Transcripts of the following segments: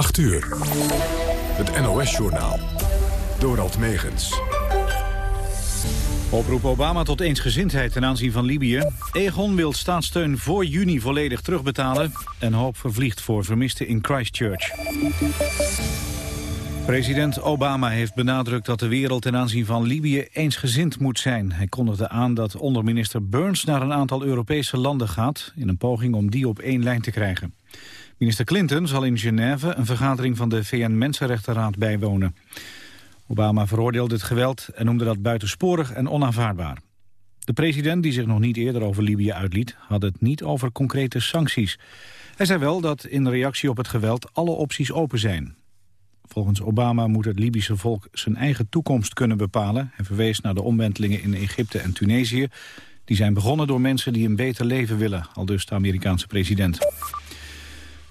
8 uur. Het NOS-journaal. Dorald Megens. Oproep Obama tot eensgezindheid ten aanzien van Libië. Egon wil staatssteun voor juni volledig terugbetalen. En hoop vervliegt voor vermisten in Christchurch. President Obama heeft benadrukt dat de wereld ten aanzien van Libië eensgezind moet zijn. Hij kondigde aan dat onderminister Burns naar een aantal Europese landen gaat... in een poging om die op één lijn te krijgen. Minister Clinton zal in Genève een vergadering van de VN-Mensenrechtenraad bijwonen. Obama veroordeelde het geweld en noemde dat buitensporig en onaanvaardbaar. De president, die zich nog niet eerder over Libië uitliet, had het niet over concrete sancties. Hij zei wel dat in reactie op het geweld alle opties open zijn. Volgens Obama moet het Libische volk zijn eigen toekomst kunnen bepalen. Hij verwees naar de omwentelingen in Egypte en Tunesië. Die zijn begonnen door mensen die een beter leven willen, al dus de Amerikaanse president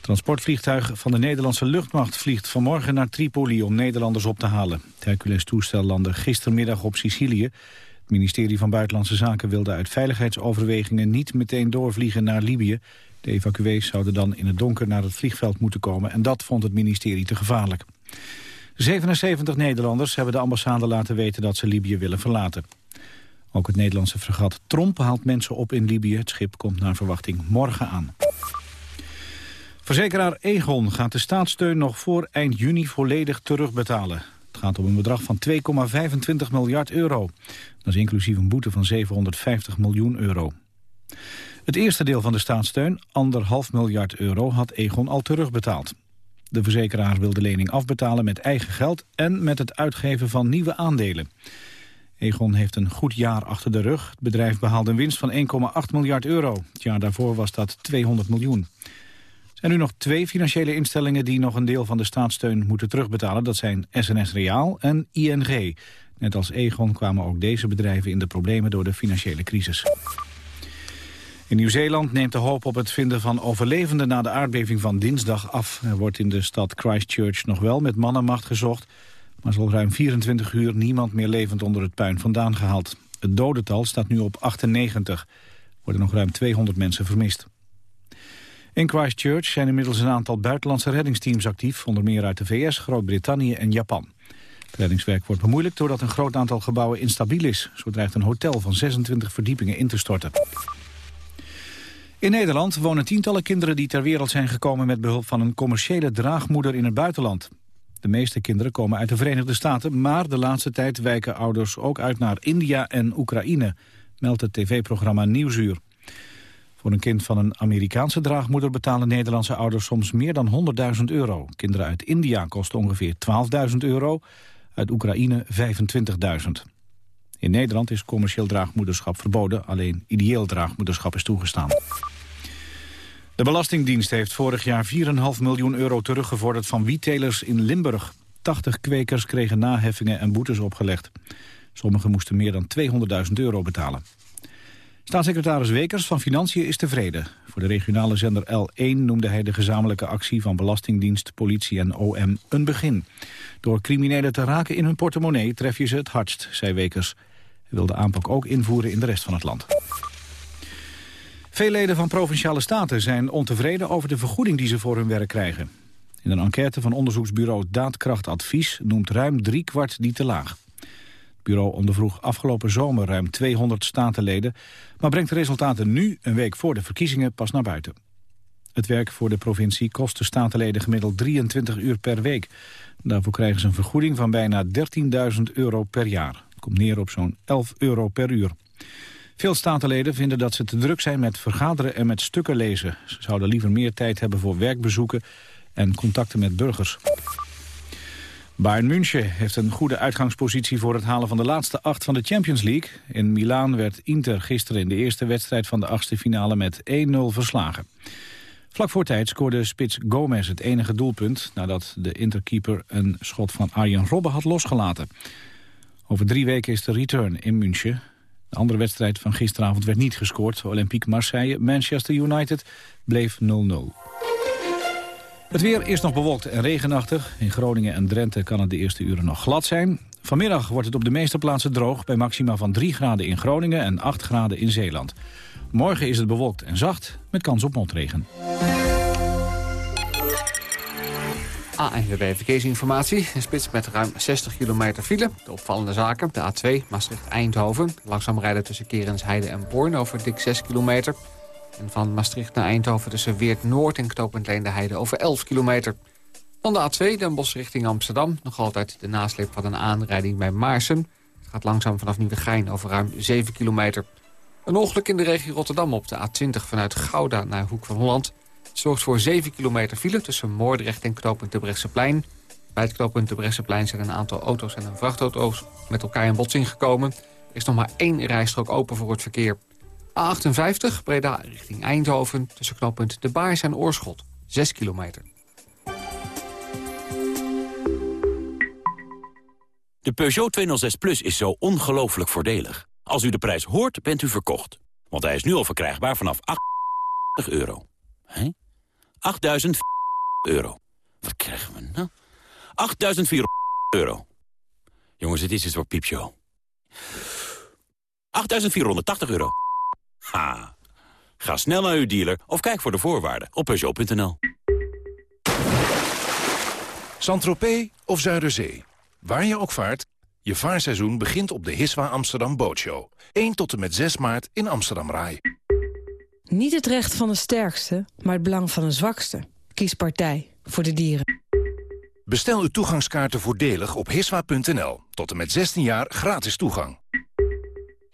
transportvliegtuig van de Nederlandse luchtmacht vliegt vanmorgen naar Tripoli om Nederlanders op te halen. Het Hercules-toestel landde gistermiddag op Sicilië. Het ministerie van Buitenlandse Zaken wilde uit veiligheidsoverwegingen niet meteen doorvliegen naar Libië. De evacuees zouden dan in het donker naar het vliegveld moeten komen en dat vond het ministerie te gevaarlijk. 77 Nederlanders hebben de ambassade laten weten dat ze Libië willen verlaten. Ook het Nederlandse fregat Tromp haalt mensen op in Libië. Het schip komt naar verwachting morgen aan. Verzekeraar Egon gaat de staatssteun nog voor eind juni volledig terugbetalen. Het gaat om een bedrag van 2,25 miljard euro. Dat is inclusief een boete van 750 miljoen euro. Het eerste deel van de staatssteun, 1,5 miljard euro, had Egon al terugbetaald. De verzekeraar wil de lening afbetalen met eigen geld en met het uitgeven van nieuwe aandelen. Egon heeft een goed jaar achter de rug. Het bedrijf behaalde een winst van 1,8 miljard euro. Het jaar daarvoor was dat 200 miljoen zijn nu nog twee financiële instellingen die nog een deel van de staatssteun moeten terugbetalen. Dat zijn SNS Reaal en ING. Net als Egon kwamen ook deze bedrijven in de problemen door de financiële crisis. In Nieuw-Zeeland neemt de hoop op het vinden van overlevenden na de aardbeving van dinsdag af. Er wordt in de stad Christchurch nog wel met mannenmacht gezocht, maar zal ruim 24 uur niemand meer levend onder het puin vandaan gehaald. Het dodental staat nu op 98. Er worden nog ruim 200 mensen vermist. In Christchurch zijn inmiddels een aantal buitenlandse reddingsteams actief... onder meer uit de VS, Groot-Brittannië en Japan. Het reddingswerk wordt bemoeilijkt doordat een groot aantal gebouwen instabiel is. Zo dreigt een hotel van 26 verdiepingen in te storten. In Nederland wonen tientallen kinderen die ter wereld zijn gekomen... met behulp van een commerciële draagmoeder in het buitenland. De meeste kinderen komen uit de Verenigde Staten... maar de laatste tijd wijken ouders ook uit naar India en Oekraïne... meldt het tv-programma Nieuwsuur. Voor een kind van een Amerikaanse draagmoeder betalen Nederlandse ouders soms meer dan 100.000 euro. Kinderen uit India kosten ongeveer 12.000 euro, uit Oekraïne 25.000. In Nederland is commercieel draagmoederschap verboden, alleen ideeel draagmoederschap is toegestaan. De Belastingdienst heeft vorig jaar 4,5 miljoen euro teruggevorderd van wiettelers in Limburg. 80 kwekers kregen naheffingen en boetes opgelegd. Sommigen moesten meer dan 200.000 euro betalen. Staatssecretaris Wekers van Financiën is tevreden. Voor de regionale zender L1 noemde hij de gezamenlijke actie van Belastingdienst, politie en OM een begin. Door criminelen te raken in hun portemonnee tref je ze het hardst, zei Wekers. Hij wil de aanpak ook invoeren in de rest van het land. Veel leden van Provinciale Staten zijn ontevreden over de vergoeding die ze voor hun werk krijgen. In een enquête van onderzoeksbureau Daadkrachtadvies noemt ruim driekwart die te laag bureau ondervroeg afgelopen zomer ruim 200 statenleden... maar brengt de resultaten nu, een week voor de verkiezingen, pas naar buiten. Het werk voor de provincie kost de statenleden gemiddeld 23 uur per week. Daarvoor krijgen ze een vergoeding van bijna 13.000 euro per jaar. Komt neer op zo'n 11 euro per uur. Veel statenleden vinden dat ze te druk zijn met vergaderen en met stukken lezen. Ze zouden liever meer tijd hebben voor werkbezoeken en contacten met burgers. Bayern München heeft een goede uitgangspositie voor het halen van de laatste acht van de Champions League. In Milaan werd Inter gisteren in de eerste wedstrijd van de achtste finale met 1-0 verslagen. Vlak voor tijd scoorde spits Gomez het enige doelpunt... nadat de Interkeeper een schot van Arjen Robben had losgelaten. Over drie weken is de return in München. De andere wedstrijd van gisteravond werd niet gescoord. Olympique Marseille, Manchester United bleef 0-0. Het weer is nog bewolkt en regenachtig. In Groningen en Drenthe kan het de eerste uren nog glad zijn. Vanmiddag wordt het op de meeste plaatsen droog... bij maxima van 3 graden in Groningen en 8 graden in Zeeland. Morgen is het bewolkt en zacht, met kans op motregen. ANWB Verkeersinformatie. Een spits met ruim 60 kilometer file. De opvallende zaken. De A2 Maastricht-Eindhoven. Langzaam rijden tussen Kerensheide en Born over dik 6 kilometer. En van Maastricht naar Eindhoven tussen Weert-Noord en Knopend Heide over 11 kilometer. Dan de A2 Den Bosch richting Amsterdam. Nog altijd de nasleep van een aanrijding bij Maarsen. Het gaat langzaam vanaf Nieuwegein over ruim 7 kilometer. Een ongeluk in de regio Rotterdam op de A20 vanuit Gouda naar Hoek van Holland zorgt voor 7 kilometer file tussen Moordrecht en de Brechtseplein. Bij het knooppunt de Brechtseplein zijn een aantal auto's en een vrachtauto's met elkaar in botsing gekomen. Er is nog maar één rijstrook open voor het verkeer. A58, Breda richting Eindhoven, tussen knooppunt De Baars en Oorschot. 6 kilometer. De Peugeot 206 Plus is zo ongelooflijk voordelig. Als u de prijs hoort, bent u verkocht. Want hij is nu al verkrijgbaar vanaf 80 euro. Hé? 8.000 euro. Wat krijgen we nou? 8.400 euro. Jongens, dit is het voor piepshow. 8.480 euro. Ha. Ga snel naar uw dealer of kijk voor de voorwaarden op Peugeot.nl. Saint-Tropez of Zuiderzee. Waar je ook vaart, je vaarseizoen begint op de Hiswa Amsterdam Bootshow. 1 tot en met 6 maart in Amsterdam Rai. Niet het recht van de sterkste, maar het belang van de zwakste. Kies partij voor de dieren. Bestel uw toegangskaarten voordelig op hiswa.nl. Tot en met 16 jaar gratis toegang.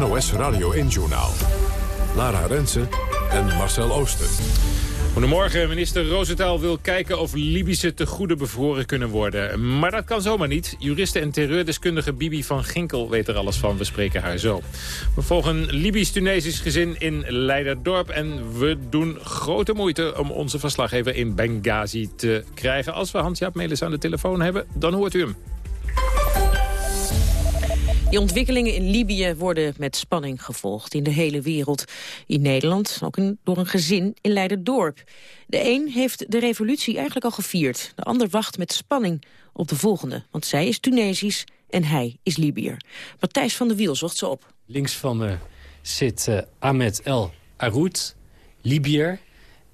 NOS Radio 1-journaal. Lara Rensen en Marcel Ooster. Goedemorgen. Minister Rosenthal wil kijken of Libische tegoeden bevroren kunnen worden. Maar dat kan zomaar niet. Juriste en terreurdeskundige Bibi van Ginkel weet er alles van. We spreken haar zo. We volgen Libisch-Tunesisch gezin in Leiderdorp. En we doen grote moeite om onze verslaggever in Benghazi te krijgen. Als we Hans-Jaap Melis aan de telefoon hebben, dan hoort u hem. Die ontwikkelingen in Libië worden met spanning gevolgd in de hele wereld. In Nederland, ook door een gezin in Leiderdorp. De een heeft de revolutie eigenlijk al gevierd. De ander wacht met spanning op de volgende. Want zij is Tunesisch en hij is Libiër. Matthijs van der Wiel zocht ze op. Links van me zit uh, Ahmed El Aroud, Libiër.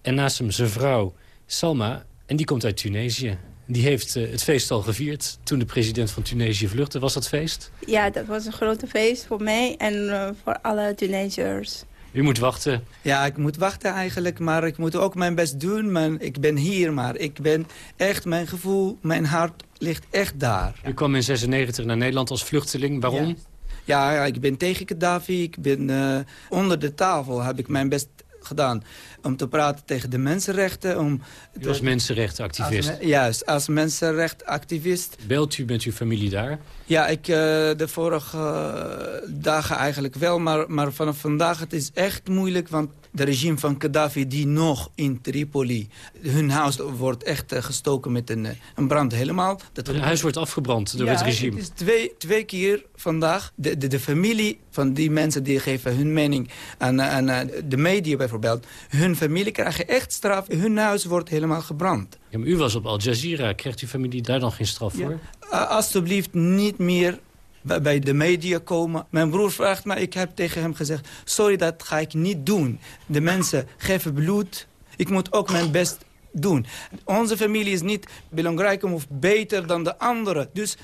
En naast hem zijn vrouw Salma, en die komt uit Tunesië. Die heeft uh, het feest al gevierd toen de president van Tunesië vluchtte. Was dat feest? Ja, dat was een grote feest voor mij en uh, voor alle Tunesiërs. U moet wachten. Ja, ik moet wachten eigenlijk, maar ik moet ook mijn best doen. Maar ik ben hier, maar ik ben echt, mijn gevoel, mijn hart ligt echt daar. U kwam in 96 naar Nederland als vluchteling. Waarom? Ja, ja ik ben tegen Gaddafi. Ik ben uh, onder de tafel, heb ik mijn best gedaan om te praten tegen de mensenrechten. Om was mensenrechtenactivist? Als, juist, als mensenrechtenactivist. Belt u met uw familie daar? Ja, ik, uh, de vorige uh, dagen eigenlijk wel, maar, maar vanaf vandaag het is echt moeilijk, want de regime van Gaddafi die nog in Tripoli, hun huis wordt echt uh, gestoken met een, een brand helemaal. Dat het huis wordt afgebrand door ja, het regime? het is twee, twee keer vandaag. De, de, de familie van die mensen die geven hun mening aan, aan de media bijvoorbeeld, hun familie krijgen echt straf, hun huis wordt helemaal gebrand. Ja, maar u was op Al Jazeera, krijgt uw familie daar dan geen straf voor? Alsjeblieft niet meer bij de media komen. Mijn broer vraagt me, ik heb tegen hem gezegd... sorry, dat ga ik niet doen. De mensen geven bloed. Ik moet ook mijn best doen. Onze familie is niet belangrijk of beter dan de andere. Dus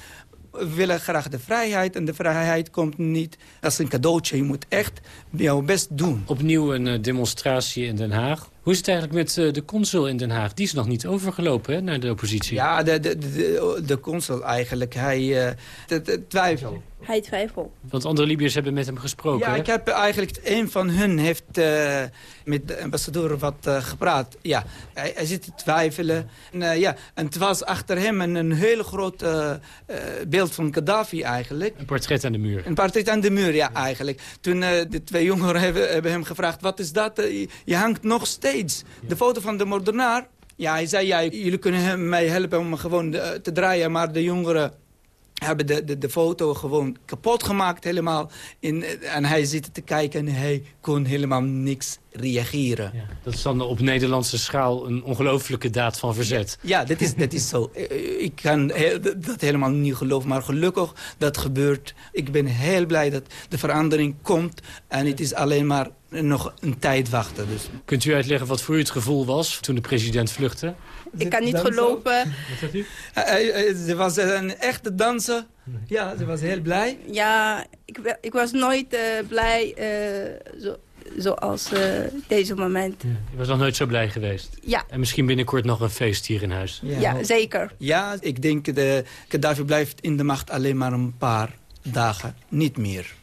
willen graag de vrijheid. En de vrijheid komt niet als een cadeautje. Je moet echt jouw best doen. Opnieuw een demonstratie in Den Haag. Hoe is het eigenlijk met eh, de consul in Den Haag? Die is nog niet overgelopen hè, naar de oppositie. Ja, de, de, de, de consul eigenlijk, hij uh, twijfelt. Hij twijfelt. Want andere Libiërs hebben met hem gesproken, Ja, hè? ik heb eigenlijk... Een van hun heeft uh, met de ambassadeur wat uh, gepraat. Ja, hij, hij, zit te twijfelen. En, uh, ja, en het was achter hem een, een hele groot beeld van Gaddafi eigenlijk. Een portret aan de muur. Een portret aan de muur, ja, eigenlijk. Toen de twee jongeren hebben, hebben, hem gevraagd... wat is dat? je hangt nog steeds. Ja. De foto van de moordenaar... Ja, hij zei, ja, jullie kunnen hem, mij helpen om gewoon te draaien... maar de jongeren hebben de, de, de foto gewoon kapot gemaakt helemaal. In, en hij zit te kijken en hij kon helemaal niks reageren. Ja, dat is dan op Nederlandse schaal een ongelofelijke daad van verzet. Ja, ja dat, is, dat is zo. Ik kan dat helemaal niet geloven, maar gelukkig dat gebeurt. Ik ben heel blij dat de verandering komt en het is alleen maar nog een tijd wachten. Dus. Kunt u uitleggen wat voor u het gevoel was toen de president vluchtte? Ik kan niet geloven. Wat zegt u? Ze was een echte danser. Ja, ze was heel blij. Ja, ik, ik was nooit uh, blij uh, zo, zoals uh, deze moment. Ja, je was nog nooit zo blij geweest? Ja. En misschien binnenkort nog een feest hier in huis? Ja, ja zeker. Ja, ik denk de Gaddafi blijft in de macht alleen maar een paar dagen. Niet meer.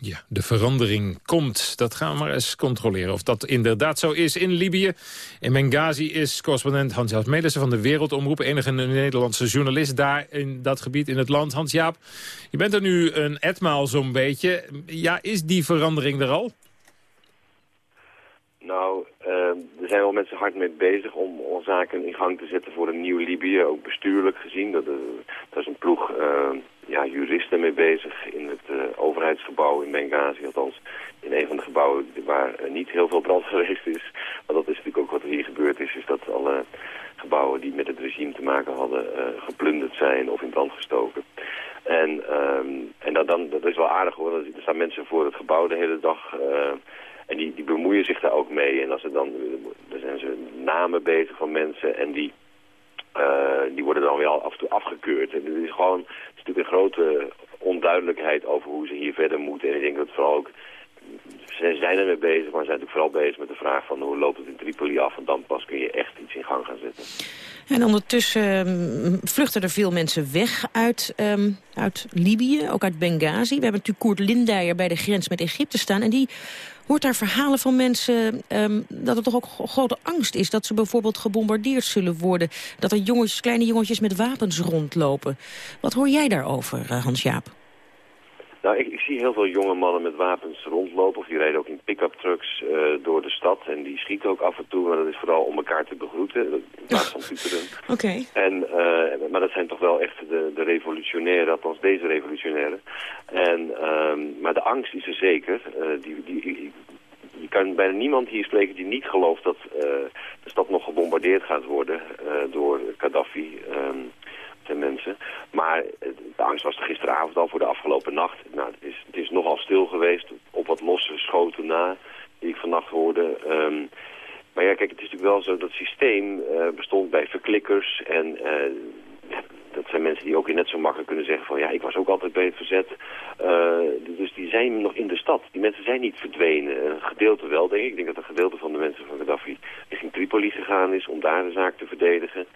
Ja, de verandering komt. Dat gaan we maar eens controleren of dat inderdaad zo is in Libië. In Benghazi is correspondent Hans-Jaap Melissen van de Wereldomroep... enige Nederlandse journalist daar in dat gebied in het land. Hans-Jaap, je bent er nu een etmaal zo'n beetje. Ja, is die verandering er al? Nou, er zijn wel mensen hard mee bezig om, zaken in gang te zetten voor een nieuw Libië. Ook bestuurlijk gezien. Dat, uh, dat is een ploeg uh, ja, juristen mee bezig in het uh, overheidsgebouw in Benghazi. Althans, in een van de gebouwen waar niet heel veel brand geweest is. Maar dat is natuurlijk ook wat er hier gebeurd is. Is dat alle gebouwen die met het regime te maken hadden geplunderd zijn of in brand gestoken. En, um, en dat, dan, dat is wel aardig hoor. Er staan mensen voor het gebouw de hele dag... En die, bemoeien zich daar ook mee. En als er dan, dan zijn ze namen bezig van mensen en die, uh, die worden dan weer af en toe afgekeurd. En het is gewoon, natuurlijk een grote onduidelijkheid over hoe ze hier verder moeten. En ik denk dat vooral ook, ze zijn ermee bezig, maar ze zijn natuurlijk vooral bezig met de vraag van hoe loopt het in Tripoli af. En dan pas kun je echt iets in gang gaan zetten. En ondertussen um, vluchten er veel mensen weg uit, um, uit Libië, ook uit Benghazi. We hebben natuurlijk Koert Lindijer bij de grens met Egypte staan. En die hoort daar verhalen van mensen um, dat er toch ook grote angst is... dat ze bijvoorbeeld gebombardeerd zullen worden. Dat er jongens, kleine jongetjes met wapens rondlopen. Wat hoor jij daarover, uh, Hans-Jaap? Nou, ik, ik, zie heel veel jonge mannen met wapens rondlopen. Of die rijden ook in pick-up trucks uh, door de stad. En die schieten ook af en toe. Maar dat is vooral om elkaar te begroeten. In plaats van tuteren. Oké. Okay. En, uh, maar dat zijn toch wel echt de, de revolutionairen. Althans deze revolutionairen. En, um, maar de angst is er zeker. Uh, die, die, je kan bijna niemand hier spreken die niet gelooft dat de stad nog gebombardeerd gaat worden door Gaddafi. Um, mensen. Maar de angst was er gisteravond al voor de afgelopen nacht. Nou, het is, het is nogal stil geweest op wat losse schoten na die ik vannacht hoorde. Um, maar ja, kijk, het is natuurlijk wel zo dat het systeem uh, bestond bij verklikkers. En ja, dat zijn mensen die ook net zo makkelijk kunnen zeggen van... ja, ik was ook altijd bij het verzet. Dus die zijn nog in de stad. Die mensen zijn niet verdwenen. Een gedeelte wel, denk ik. Ik denk dat een gedeelte van de mensen van Gaddafi richting Tripoli gegaan is... om daar de zaak te verdedigen.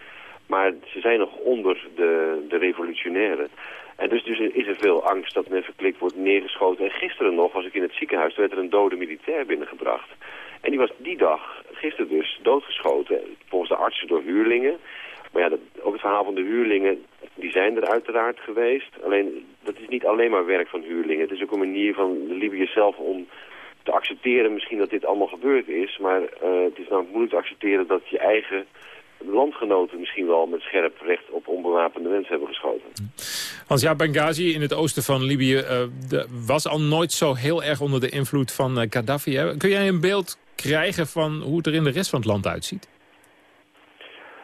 Maar ze zijn nog onder de, de revolutionairen. En dus, dus is er veel angst dat men verklikt wordt neergeschoten. En gisteren nog was ik in het ziekenhuis, werd er een dode militair binnengebracht. En die was die dag, gisteren dus, doodgeschoten. Volgens de artsen door huurlingen. Maar ja, dat, ook het verhaal van de huurlingen, die zijn er uiteraard geweest. Alleen, dat is niet alleen maar werk van huurlingen. Het is ook een manier van de Libiërs zelf om te accepteren misschien dat dit allemaal gebeurd is. Maar uh, het is namelijk moeilijk te accepteren dat je eigen landgenoten misschien wel met scherp recht op onbewapende mensen hebben geschoten. Want ja, Benghazi in het oosten van Libië uh, de, was al nooit zo heel erg onder de invloed van uh, Gaddafi. Hè? Kun jij een beeld krijgen van hoe het er in de rest van het land uitziet?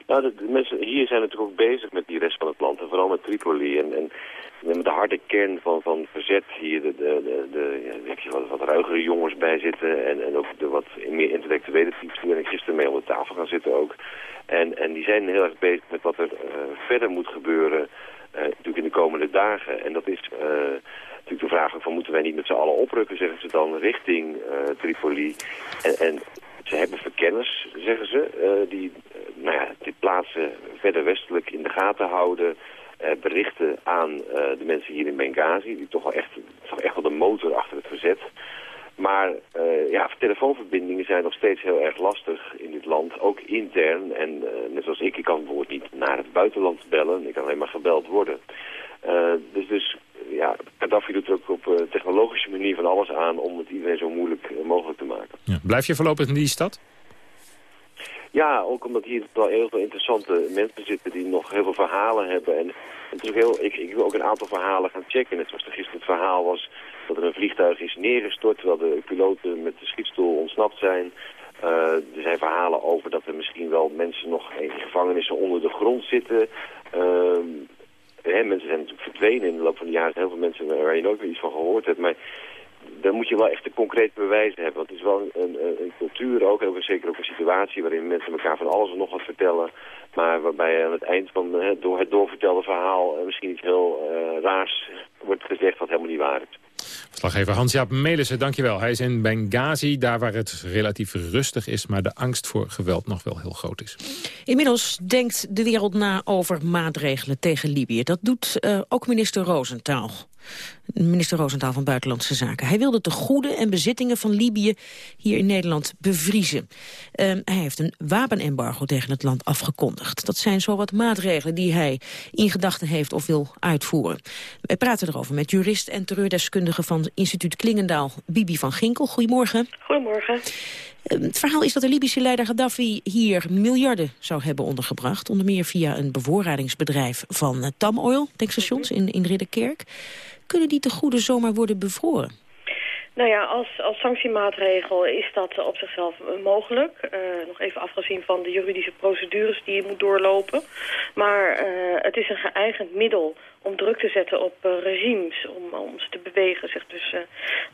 Nou, de, de mensen hier zijn natuurlijk ook bezig met die rest van het land. En vooral met Tripoli. En, en de harde kern van, van verzet hier. De, de, de, de je wat, ruigere jongens bij zitten. En, en ook de wat meer intellectuele types. Die ik gisteren mee om de tafel gaan zitten ook. En, en die zijn heel erg bezig met wat er uh, verder moet gebeuren. Uh, natuurlijk in de komende dagen. En dat is uh, natuurlijk de vraag van moeten wij niet met z'n allen oprukken, zeggen ze dan, richting Tripoli. En, en Ze hebben verkenners, zeggen ze, eh, die nou ja, dit plaatsen verder westelijk in de gaten houden. Uh, berichten aan de mensen hier in Benghazi, die toch wel echt, toch echt wel de motor achter het verzet. Maar ja, telefoonverbindingen zijn nog steeds heel erg lastig in dit land, ook intern. En net zoals ik, ik kan bijvoorbeeld niet naar het buitenland bellen, ik kan alleen maar gebeld worden. dus, dus ja, Gaddafi doet ook op technologische manier van alles aan om het iedereen zo moeilijk mogelijk te maken. Ja. Blijf je voorlopig in die stad? Ja, ook omdat hier wel heel veel interessante mensen zitten die nog heel veel verhalen hebben. En het heel, ik, ik wil ook een aantal verhalen gaan checken. Net zoals er gisteren het verhaal was dat er een vliegtuig is neergestort terwijl de piloten met de schietstoel ontsnapt zijn. Uh, er zijn verhalen over dat er misschien wel mensen nog in gevangenissen onder de grond zitten. Ehm, Hè, mensen zijn natuurlijk verdwenen in de loop van de jaren. Heel veel mensen waar je nooit meer iets van gehoord hebt. Maar dan moet je wel echt een concreet bewijzen hebben. Want het is wel een, een, een cultuur ook, en ook zeker ook een situatie waarin mensen elkaar van alles en nog wat vertellen. Maar waarbij aan het eind van door het doorvertelde verhaal misschien iets heel uh, raars wordt gezegd wat helemaal niet waar is. Verslaggever Hans-Jaap Melissen, dankjewel. Hij is in Benghazi, daar waar het relatief rustig is... maar de angst voor geweld nog wel heel groot is. Inmiddels denkt de wereld na over maatregelen tegen Libië. Dat doet uh, ook minister Rosenthal minister Roosentaal van Buitenlandse Zaken. Hij wil de tegoeden en bezittingen van Libië hier in Nederland bevriezen. Uh, hij heeft een wapenembargo tegen het land afgekondigd. Dat zijn zo wat maatregelen die hij in gedachten heeft of wil uitvoeren. Wij praten erover met jurist en terreurdeskundige van instituut Klingendaal, Bibi van Ginkel. Goedemorgen. Goedemorgen. Ehm, het verhaal is dat de Libische leider Gaddafi hier miljarden zou hebben ondergebracht. Onder meer via een bevoorradingsbedrijf van uh, Tamoil, tankstations in, in Ridderkerk. Kunnen die tegoeden zomaar worden bevroren? Nou ja, als, als sanctiemaatregel is dat op zichzelf mogelijk. Uh, nog even afgezien van de juridische procedures die je moet doorlopen. Maar uh, het is een geëigend middel om druk te zetten op uh, regimes, om, om ze te bewegen, zich dus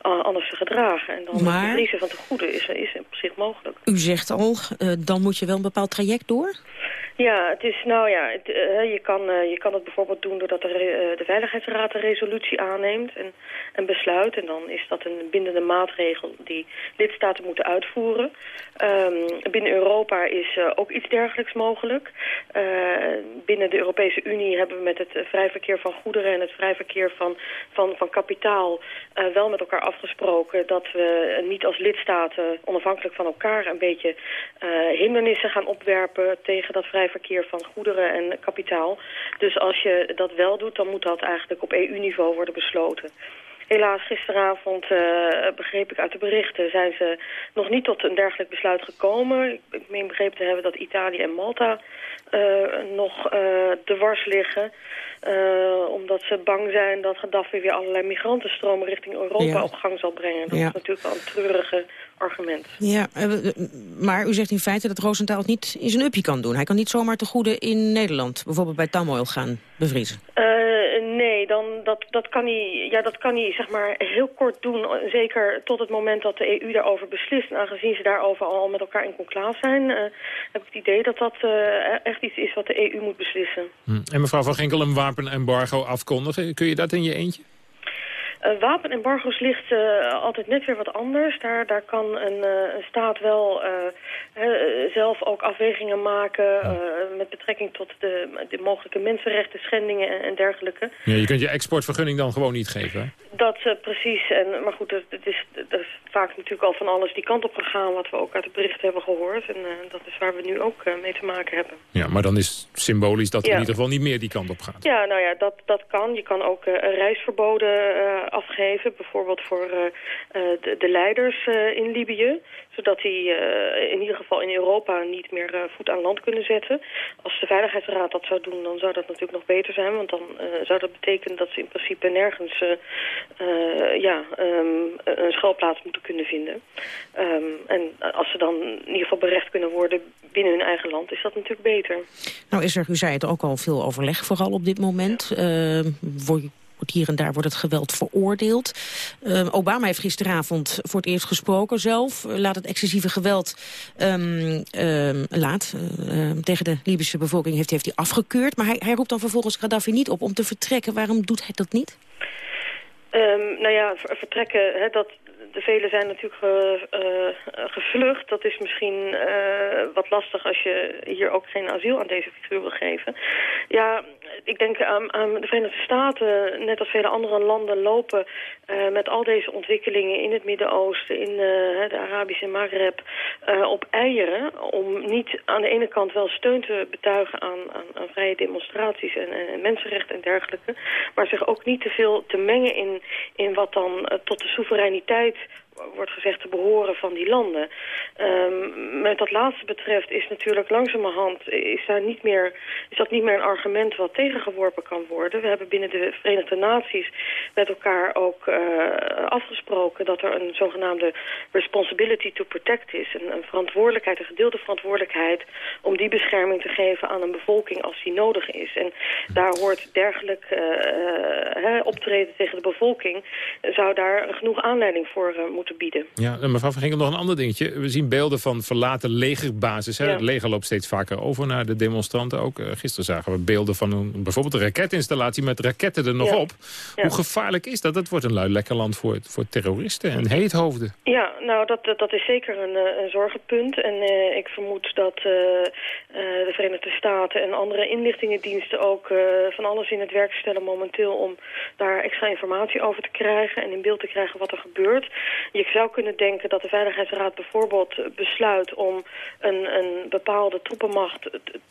anders te gedragen. En dan maar... het bevriezen van tegoeden is, is in zich mogelijk. U zegt al, dan moet je wel een bepaald traject door? Ja, het is, nou ja, het, uh, je, kan, uh, je kan het bijvoorbeeld doen doordat de, uh, de Veiligheidsraad een resolutie aanneemt en een besluit. En dan is dat een bindende maatregel die lidstaten moeten uitvoeren. Um, binnen Europa is ook iets dergelijks mogelijk. binnen de Europese Unie hebben we met het vrij verkeer van goederen en het vrij verkeer van, van, van kapitaal wel met elkaar afgesproken dat we niet als lidstaten onafhankelijk van elkaar een beetje hindernissen gaan opwerpen tegen dat vrij verkeer van goederen en kapitaal. Dus als je dat wel doet, dan moet dat eigenlijk op EU-niveau worden besloten. Helaas, gisteravond, uh, begreep ik uit de berichten, zijn ze nog niet tot een dergelijk besluit gekomen. Ik, ik meen begrepen te hebben dat Italië en Malta uh, nog uh, dwars liggen. omdat ze bang zijn dat Gaddafi weer allerlei migrantenstromen richting Europa ja. op gang zal brengen. Dat ja. is natuurlijk wel een treurige argument. Ja, maar u zegt in feite dat Roosentaal het niet in zijn upje kan doen. Hij kan niet zomaar te goede in Nederland, bijvoorbeeld bij Tamoil, gaan bevriezen. nee, dan, dat, dat, kan hij, ja, dat kan hij zeg maar heel kort doen. Zeker tot het moment dat de EU daarover beslist. En aangezien ze daarover al met elkaar in conclaaf zijn... Uh, heb ik het idee dat dat uh, echt iets is wat de EU moet beslissen. Hm. En mevrouw Van Ginkel, een wapenembargo afkondigen. Kun je dat in je eentje? Uh, wapenembargo's ligt uh, altijd net weer wat anders. Daar, daar kan een, uh, een staat wel zelf ook afwegingen maken... met betrekking tot de, de mogelijke mensenrechten schendingen en, en, dergelijke. Ja, je kunt je exportvergunning dan gewoon niet geven, hè? Dat precies. En, maar goed, het is, dat is vaak natuurlijk al van alles die kant op gegaan... wat we ook uit de berichten hebben gehoord. En dat is waar we nu ook mee te maken hebben. Ja, maar dan is symbolisch dat ja. in ieder geval niet meer die kant op gaat. Ja, nou ja, dat, dat kan. Je kan ook reisverboden afgeven, bijvoorbeeld voor uh, de, de, leiders uh, in Libië. Zodat die uh, in ieder geval in Europa niet meer voet aan land kunnen zetten. Als de Veiligheidsraad dat zou doen, dan zou dat natuurlijk nog beter zijn. Want dan zou dat betekenen dat ze in principe nergens ja, um, een schuilplaats moeten kunnen vinden. Um, en als ze dan in ieder geval berecht kunnen worden binnen hun eigen land, is dat natuurlijk beter. Nou is er, u zei het ook al, veel overleg vooral op dit moment. Word wordt hier en daar wordt het geweld veroordeeld. Uh, Obama heeft gisteravond voor het eerst gesproken zelf. laat het excessieve geweld um, um, laat, uh, tegen de Libische bevolking heeft, heeft hij afgekeurd. Maar hij, hij roept dan vervolgens Gaddafi niet op om te vertrekken. Waarom doet hij dat niet? Um, nou ja, vertrekken, hè, dat, de velen zijn natuurlijk gevlucht. Dat is misschien wat lastig als je hier ook geen asiel aan deze figuur wil geven. Ja, ik denk aan, de Verenigde Staten, net als vele andere landen, lopen met al deze ontwikkelingen in het Midden-Oosten, in de Arabische Maghreb, op eieren. Om niet aan de ene kant wel steun te betuigen aan, aan, aan vrije demonstraties en, en, mensenrechten en dergelijke. Maar zich ook niet te veel te mengen in, in wat dan tot de soevereiniteit which wordt gezegd te behoren van die landen. Um, met dat laatste betreft is natuurlijk langzamerhand is, daar niet meer, is dat niet meer een argument wat tegengeworpen kan worden. We hebben binnen de Verenigde Naties met elkaar ook uh, afgesproken dat er een zogenaamde responsibility to protect is. Een, een, verantwoordelijkheid, een gedeelde verantwoordelijkheid om die bescherming te geven aan een bevolking als die nodig is. En daar hoort dergelijk uh, uh, optreden tegen de bevolking, zou daar genoeg aanleiding voor moeten bieden. Ja, mevrouw Van Ginkel, nog een ander dingetje. We zien beelden van verlaten legerbasis. Hè? Het leger loopt steeds vaker over naar de demonstranten. Ook uh, gisteren zagen we beelden van een, bijvoorbeeld een raketinstallatie met raketten er nog op. Hoe gevaarlijk is dat? Dat wordt een lui lekker land voor, voor terroristen en heethoofden. Ja, nou dat, dat, is zeker een, eh, een zorgenpunt. En uh, ik vermoed dat de Verenigde Staten en andere inlichtingendiensten ook van alles in het werk stellen momenteel om daar extra informatie over te krijgen en in beeld te krijgen wat er gebeurt. Je zou kunnen denken dat de Veiligheidsraad bijvoorbeeld besluit om een, een bepaalde troepenmacht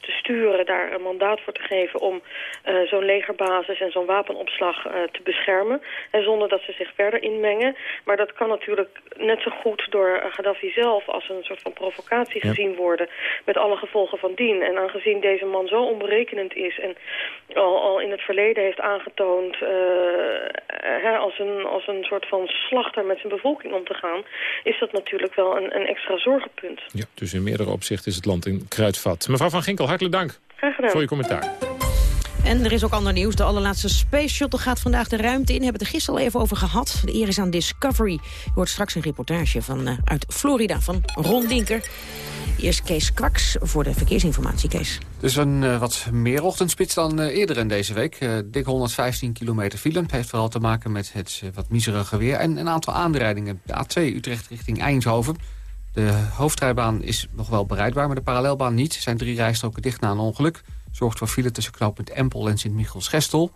te sturen, daar een mandaat voor te geven om uh, zo'n legerbasis en zo'n wapenopslag uh, te beschermen. En zonder dat ze zich verder inmengen. Maar dat kan natuurlijk net zo goed door Gaddafi zelf als een soort van provocatie ja. gezien worden. Met alle gevolgen van dien. En aangezien deze man zo onberekenend is en al, al in het verleden heeft aangetoond uh, hè, als, een, als een soort van slachter met zijn bevolking om te gaan, is dat natuurlijk wel een, een extra zorgenpunt. Ja, dus in meerdere opzichten is het land in kruidvat. Mevrouw Van Ginkel, hartelijk dank Graag gedaan. voor je commentaar. En er is ook ander nieuws. De allerlaatste Space Shuttle gaat vandaag de ruimte in. Hebben het er gisteren al even over gehad. De eer is aan Discovery. Je hoort straks een reportage van, uh, uit Florida van Ron Dinker. Eerst Kees Kwaks voor de verkeersinformatie, Kees. Dus een uh, wat meer ochtendspits dan uh, eerder in deze week. Uh, dik 115 kilometer file. Het heeft vooral te maken met het wat miserige weer. En een aantal aanrijdingen. De A2 Utrecht richting Eindhoven. De hoofdrijbaan is nog wel bereidbaar, maar de parallelbaan niet. Er zijn drie rijstroken dicht na een ongeluk. Zorgt voor file tussen knooppunt Empel en Sint-Michiels-Gestel.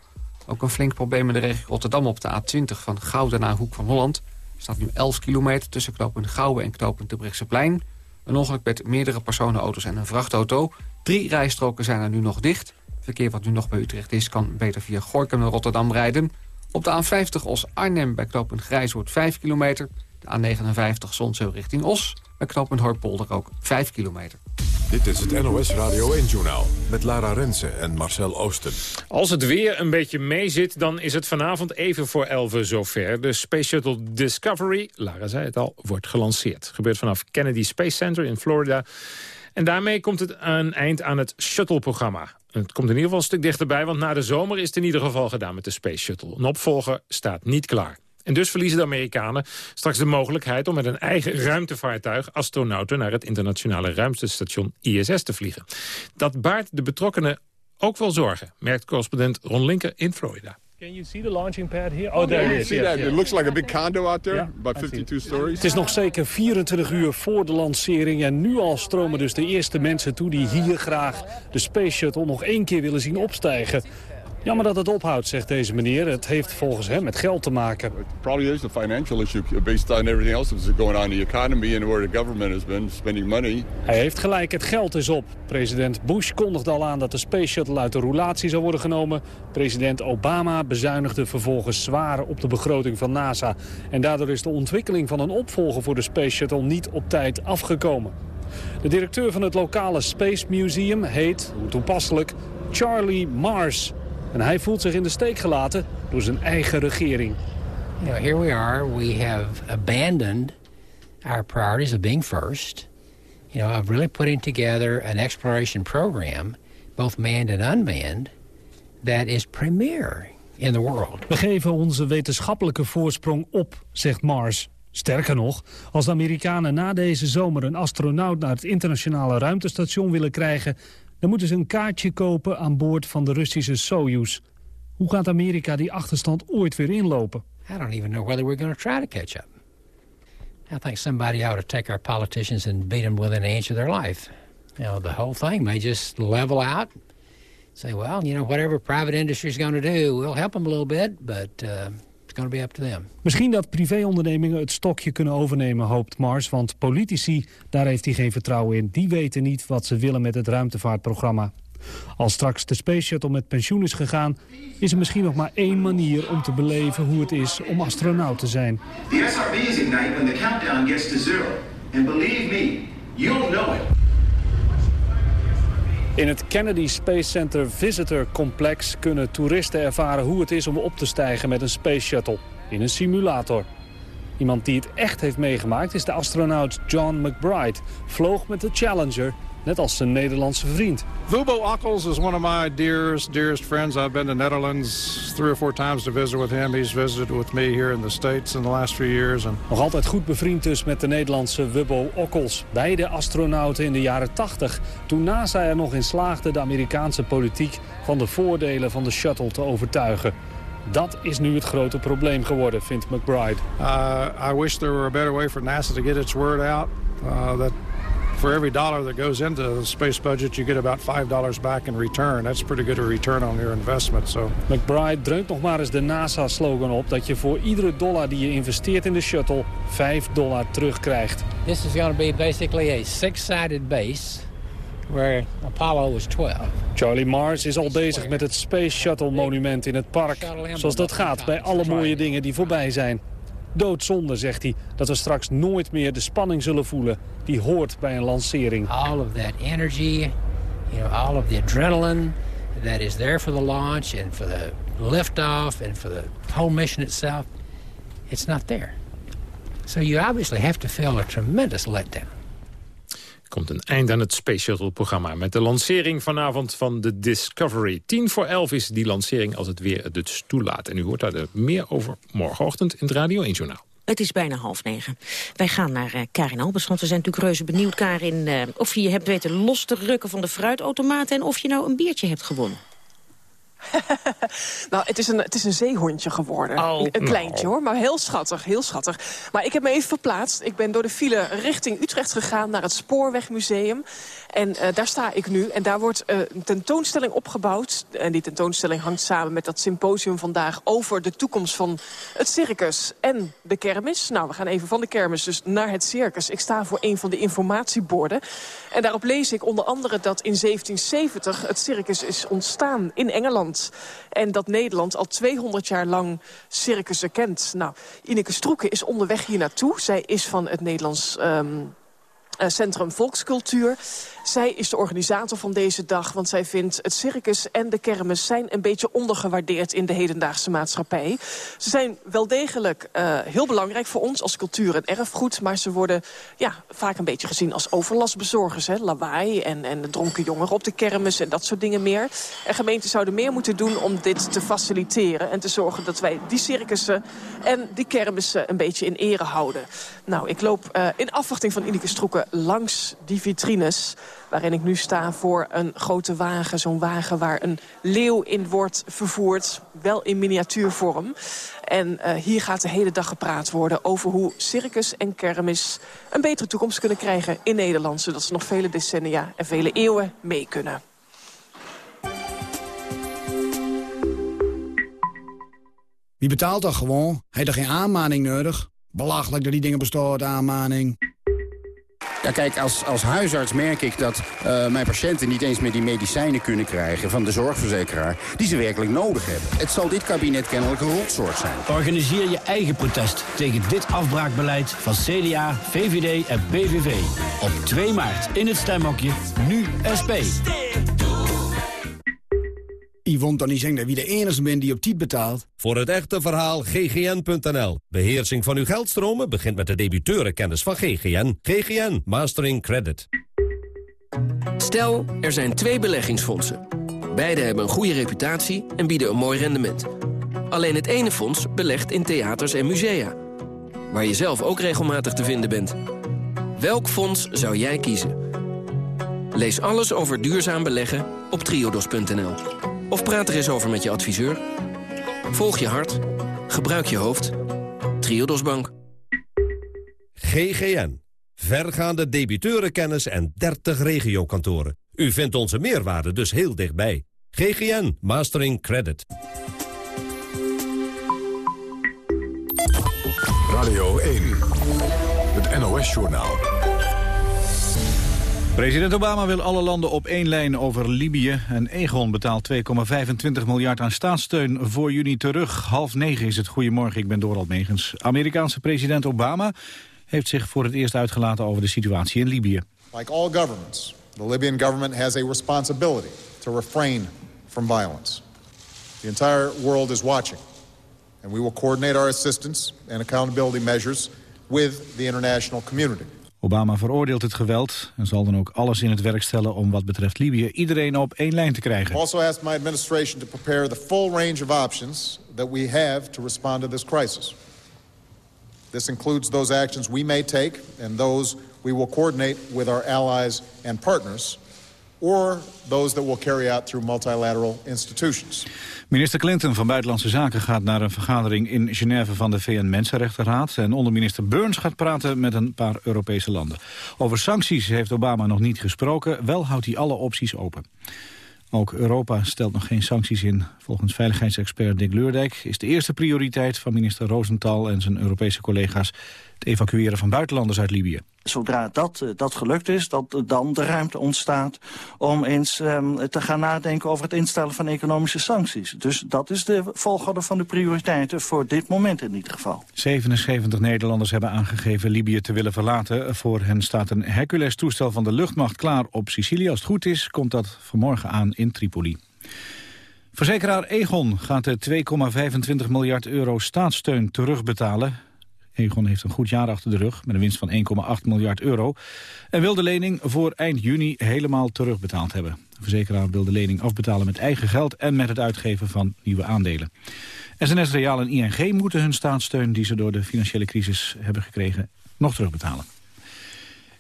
Ook een flink probleem in de regio Rotterdam op de A20 van Gouden naar Hoek van Holland. Er staat nu 11 kilometer tussen knooppunt Gouwen en knooppunt de Brechtseplein. Een ongeluk met meerdere personenauto's en een vrachtauto. Drie rijstroken zijn er nu nog dicht. Verkeer wat nu nog bij Utrecht is, kan beter via Gorkum naar Rotterdam rijden. Op de A50 Os-Arnhem bij knooppunt Grijswoord 5 kilometer. De A59 Zonzeel richting Os. Bij knooppunt Hoorpolder ook 5 kilometer. Dit is het NOS Radio 1-journaal met Lara Rensen en Marcel Oosten. Als het weer een beetje meezit, dan is het vanavond even voor 11 zover. De Space Shuttle Discovery, Lara zei het al, wordt gelanceerd. gebeurt vanaf Kennedy Space Center in Florida. En daarmee komt het een eind aan het shuttle-programma. Het komt in ieder geval een stuk dichterbij, want na de zomer is het in ieder geval gedaan met de Space Shuttle. Een opvolger staat niet klaar. En dus verliezen de Amerikanen straks de mogelijkheid om met een eigen ruimtevaartuig astronauten naar het internationale ruimtestation ISS te vliegen. Dat baart de betrokkenen ook wel zorgen, merkt correspondent Ron Linker in Florida. Can you see the launching pad here? Oh, there it is. See that? It looks like a big condo out there, yeah, about 52 stories. Het is nog zeker 24 uur voor de lancering en nu al stromen dus de eerste mensen toe die hier graag de Space Shuttle nog één keer willen zien opstijgen. Jammer dat het ophoudt, zegt deze meneer. Het heeft volgens hem met geld te maken. Probably is a financial issue based on everything else that's going on in the economy and where the government has been spending money. Hij heeft gelijk, het geld is op. President Bush kondigde al aan dat de Space Shuttle uit de roulatie zou worden genomen. President Obama bezuinigde vervolgens zwaar op de begroting van NASA. En daardoor is de ontwikkeling van een opvolger voor de Space Shuttle niet op tijd afgekomen. De directeur van het lokale Space Museum heet, hoe toepasselijk, Charlie Mars. En hij voelt zich in de steek gelaten door zijn eigen regering. You know, here we are. We have abandoned our priorities of being first. You know, of really putting together an exploration program, both manned and unmanned, that is premier in the world. We geven onze wetenschappelijke voorsprong op, zegt Mars. Sterker nog, als de Amerikanen na deze zomer een astronaut naar het internationale ruimtestation willen krijgen, dan moeten ze een kaartje kopen aan boord van de Russische Soyuz. Hoe gaat Amerika die achterstand ooit weer inlopen? I don't even know whether we're going to try to catch up. I think somebody ought to take our politicians and beat them within an inch of their life. You know, the whole thing may just level out. Say, well, you know, whatever private industry is going to do, we'll help them a little bit, but uh, it's going to be up to them. Misschien dat privéondernemingen het stokje kunnen overnemen, hoopt Mars. Want politici, daar heeft hij geen vertrouwen in. Die weten niet wat ze willen met het ruimtevaartprogramma. Als straks de Space Shuttle met pensioen is gegaan... is er misschien nog maar één manier om te beleven hoe het is om astronaut te zijn. The SRBs ignite when the countdown gets to zero. And believe me, you'll know it. In het Kennedy Space Center Visitor Complex kunnen toeristen ervaren hoe het is om op te stijgen met een Space Shuttle in een simulator. Iemand die het echt heeft meegemaakt is de astronaut John McBride. Vloog met de Challenger net als zijn Nederlandse vriend. Vubo Ockels is one of my dearest, dearest friends. I've been to Netherlands three or four times to visit with him. He's visited with me here in the States in the last few years. And... Nog altijd goed bevriend dus met de Nederlandse Wubbo Ockels. Beide astronauten in de jaren 80. Toen NASA er nog in slaagde de Amerikaanse politiek van de voordelen van de shuttle te overtuigen. Dat is nu het grote probleem geworden, vindt McBride. Uh, I wish there were a better way for NASA to get its word out. Uh, that for every dollar that goes into the space budget, you get about $5 back in return. That's pretty good a return on your investment. So. McBride dreunt nog maar eens de NASA-slogan op... dat je voor iedere dollar die je investeert in de shuttle 5 dollar terugkrijgt. This is going to be basically a six-sided base where Apollo was 12. Charlie Mars is al bezig met het Space Shuttle monument in het park. Zoals dat gaat bij alle mooie dingen die voorbij zijn. Doodzonde, zegt hij, dat we straks nooit meer de spanning zullen voelen... die hoort bij een lancering. All of that energy, you know, all of the adrenaline that is there for the launch... and for the liftoff and for the whole mission itself, it's not there. So you obviously have to feel a tremendous letdown. Er komt een eind aan het Space Shuttle-programma... met de lancering vanavond van de Discovery. 10 voor 11 is die lancering als het weer het dus toelaat. En u hoort daar er meer over morgenochtend in het Radio 1-journaal. Het is bijna half negen. Wij gaan naar uh, Karin Albers, want we zijn natuurlijk reuze benieuwd, Karin... Uh, of je je hebt weten los te rukken van de fruitautomaat... en of je nou een biertje hebt gewonnen. nou, het is, een, het is een zeehondje geworden. Oh, een kleintje nou. hoor, maar heel schattig, heel schattig. Maar ik heb me even verplaatst. Ik ben door de file richting Utrecht gegaan naar het Spoorwegmuseum. En uh, daar sta ik nu. En daar wordt uh, een tentoonstelling opgebouwd. En die tentoonstelling hangt samen met dat symposium vandaag... over de toekomst van het circus en de kermis. Nou, we gaan even van de kermis dus naar het circus. Ik sta voor een van de informatieborden. En daarop lees ik onder andere dat in 1770 het circus is ontstaan in Engeland. En dat Nederland al 200 jaar lang circussen kent. Nou, Ineke Stroeken is onderweg hier naartoe. Zij is van het Nederlands... Um, uh, Centrum Volkscultuur. Zij is de organisator van deze dag, want zij vindt het circus en de kermis zijn een beetje ondergewaardeerd in de hedendaagse maatschappij. Ze zijn wel degelijk uh, heel belangrijk voor ons als cultuur en erfgoed, maar ze worden ja, vaak een beetje gezien als overlastbezorgers. Hè? Lawaai en, en de dronken jongeren op de kermis en dat soort dingen meer. En gemeenten zouden meer moeten doen om dit te faciliteren en te zorgen dat wij die circussen en die kermissen een beetje in ere houden. Nou, ik loop uh, in afwachting van Ineke Stroeken langs die vitrines waarin ik nu sta voor een grote wagen. Zo'n wagen waar een leeuw in wordt vervoerd, wel in miniatuurvorm. En uh, hier gaat de hele dag gepraat worden over hoe circus en kermis... een betere toekomst kunnen krijgen in Nederland... zodat ze nog vele decennia en vele eeuwen mee kunnen. Wie betaalt dat gewoon? Heeft er geen aanmaning nodig? Belachelijk dat die dingen bestaan, aanmaning. Ja, kijk, als, als huisarts merk ik dat uh, mijn patiënten niet eens meer die medicijnen kunnen krijgen van de zorgverzekeraar die ze werkelijk nodig hebben. Het zal dit kabinet kennelijk een rotsoort zijn. Organiseer je eigen protest tegen dit afbraakbeleid van CDA, VVD en PVV. Op 2 maart in het stemhokje, nu SP. Yvonne dan niet zeggen dat wie de enige bent die op tijd betaalt. Voor het echte verhaal ggn.nl. Beheersing van uw geldstromen begint met de debiteurenkennis van GGN. GGN Mastering Credit. Stel, er zijn twee beleggingsfondsen. Beide hebben een goede reputatie en bieden een mooi rendement. Alleen het ene fonds belegt in theaters en musea. Waar je zelf ook regelmatig te vinden bent. Welk fonds zou jij kiezen? Lees alles over duurzaam beleggen op triodos.nl. Of praat er eens over met je adviseur. Volg je hart. Gebruik je hoofd. Triodos Bank. GGN. Vergaande debiteurenkennis en 30 regiokantoren. U vindt onze meerwaarde dus heel dichtbij. GGN Mastering Credit. Radio 1. Het NOS-journaal. President Obama wil alle landen op één lijn over Libië. En Egon betaalt 2,25 miljard aan staatssteun voor juni terug. Half negen is het. Goedemorgen, ik ben Dorald Megens. Amerikaanse president Obama heeft zich voor het eerst uitgelaten over de situatie in Libië. Like all governments, the Libyan government has a responsibility to refrain from violence. The entire world is watching. And we will coordinate our assistance and accountability measures with the international community. Obama veroordeelt het geweld en zal dan ook alles in het werk stellen om wat betreft Libië iedereen op één lijn te krijgen. Also asked my administration to prepare the full range of options that we have to respond to this crisis. This includes those actions we may take and those we will coordinate with our allies and partners or those that we'll carry out through multilateral institutions. Minister Clinton van Buitenlandse Zaken gaat naar een vergadering in Genève van de VN-Mensenrechtenraad. En onderminister Burns gaat praten met een paar Europese landen. Over sancties heeft Obama nog niet gesproken, wel houdt hij alle opties open. Ook Europa stelt nog geen sancties in. Volgens veiligheidsexpert Dick Leurdijk is de eerste prioriteit van minister Rosenthal en zijn Europese collega's het evacueren van buitenlanders uit Libië. Zodra dat, eh, dat gelukt is, dat dan de ruimte ontstaat om eens um, te gaan nadenken over het instellen van economische sancties. Dus dat is de volgorde van de prioriteiten voor dit moment in ieder geval. 77 Nederlanders hebben aangegeven Libië te willen verlaten. Voor hen staat een Hercules-toestel van de luchtmacht klaar op Sicilië. Als het goed is, komt dat vanmorgen aan in Tripoli. Verzekeraar Egon gaat de 2,25 miljard euro staatssteun terugbetalen. Egon heeft een goed jaar achter de rug met een winst van 1,8 miljard euro... en wil de lening voor eind juni helemaal terugbetaald hebben. De verzekeraar wil de lening afbetalen met eigen geld... en met het uitgeven van nieuwe aandelen. SNS Reaal en ING moeten hun staatssteun... die ze door de financiële crisis hebben gekregen, nog terugbetalen.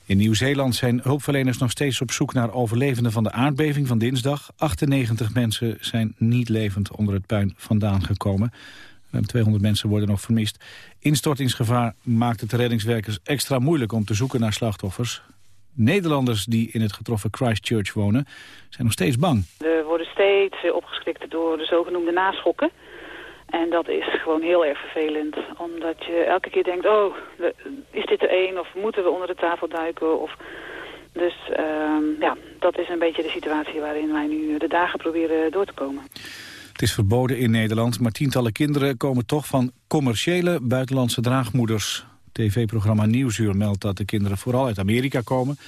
In Nieuw-Zeeland zijn hulpverleners nog steeds op zoek naar overlevenden van de aardbeving van dinsdag. 98 mensen zijn niet levend onder het puin vandaan gekomen. Ruim 200 mensen worden nog vermist. Instortingsgevaar maakt het reddingswerkers extra moeilijk om te zoeken naar slachtoffers. Nederlanders die in het getroffen Christchurch wonen zijn nog steeds bang. We worden steeds opgeschrikt door de zogenoemde naschokken. En dat is gewoon heel erg vervelend. Omdat je elke keer denkt, oh, is dit er één? Of moeten we onder de tafel duiken? Of... Dus uh, ja, dat is een beetje de situatie waarin wij nu de dagen proberen door te komen. Het is verboden in Nederland, maar tientallen kinderen komen toch van commerciële buitenlandse draagmoeders. TV-programma Nieuwsuur meldt dat de kinderen vooral uit Amerika komen.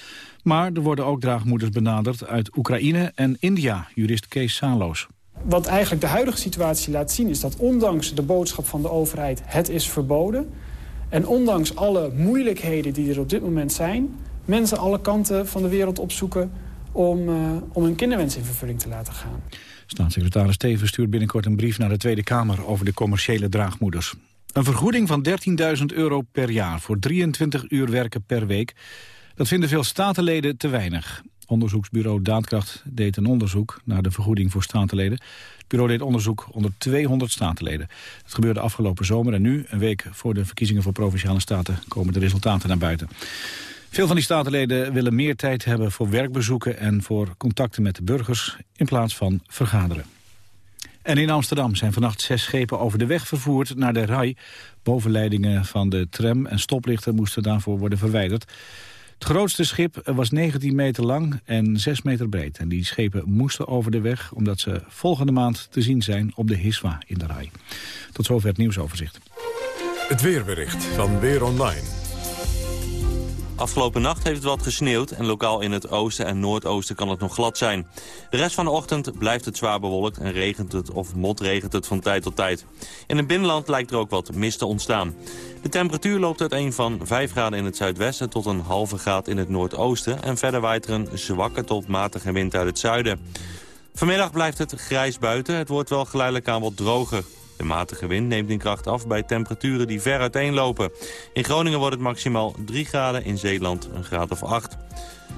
Maar er worden ook draagmoeders benaderd uit Oekraïne en India, jurist Kees Saloos. Wat eigenlijk de huidige situatie laat zien is dat ondanks de boodschap van de overheid het is verboden... en ondanks alle moeilijkheden die er op dit moment zijn... mensen alle kanten van de wereld opzoeken om, uh, om hun kinderwens in vervulling te laten gaan. Staatssecretaris Steven stuurt binnenkort een brief naar de Tweede Kamer over de commerciële draagmoeders. Een vergoeding van 13.000 euro per jaar voor 23 uur werken per week. Dat vinden veel statenleden te weinig. Onderzoeksbureau Daadkracht deed een onderzoek naar de vergoeding voor statenleden. Het bureau deed onderzoek onder 200 statenleden. Het gebeurde afgelopen zomer en nu, een week voor de verkiezingen voor Provinciale Staten, komen de resultaten naar buiten. Veel van die statenleden willen meer tijd hebben voor werkbezoeken en voor contacten met de burgers in plaats van vergaderen. En in Amsterdam zijn vannacht zes schepen over de weg vervoerd naar de RAI. Bovenleidingen van de tram en stoplichten moesten daarvoor worden verwijderd. Het grootste schip was 19 meter lang en 6 meter breed. En die schepen moesten over de weg omdat ze volgende maand te zien zijn op de Hiswa in de RAI. Tot zover het nieuwsoverzicht. Het weerbericht van Weer Online. Afgelopen nacht heeft het wat gesneeuwd en lokaal in het oosten en noordoosten kan het nog glad zijn. De rest van de ochtend blijft het zwaar bewolkt en regent het of motregent het van tijd tot tijd. In het binnenland lijkt er ook wat mist te ontstaan. De temperatuur loopt uiteen van 5 graden in het zuidwesten tot een halve graad in het noordoosten... en verder waait er een zwakke tot matige wind uit het zuiden. Vanmiddag blijft het grijs buiten, het wordt wel geleidelijk aan wat droger. De matige wind neemt in kracht af bij temperaturen die ver uiteenlopen. In Groningen wordt het maximaal 3 graden, in Zeeland een graad of 8.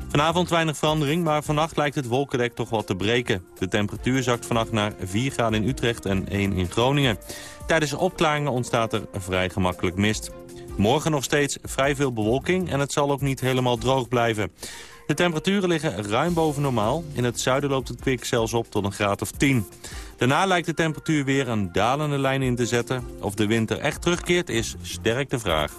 Vanavond weinig verandering, maar vannacht lijkt het wolkendek toch wat te breken. De temperatuur zakt vannacht naar 4 graden in Utrecht en 1 in Groningen. Tijdens de opklaringen ontstaat er vrij gemakkelijk mist. Morgen nog steeds vrij veel bewolking en het zal ook niet helemaal droog blijven. De temperaturen liggen ruim boven normaal. In het zuiden loopt het kwik zelfs op tot een graad of 10. Daarna lijkt de temperatuur weer een dalende lijn in te zetten. Of de winter echt terugkeert is sterk de vraag.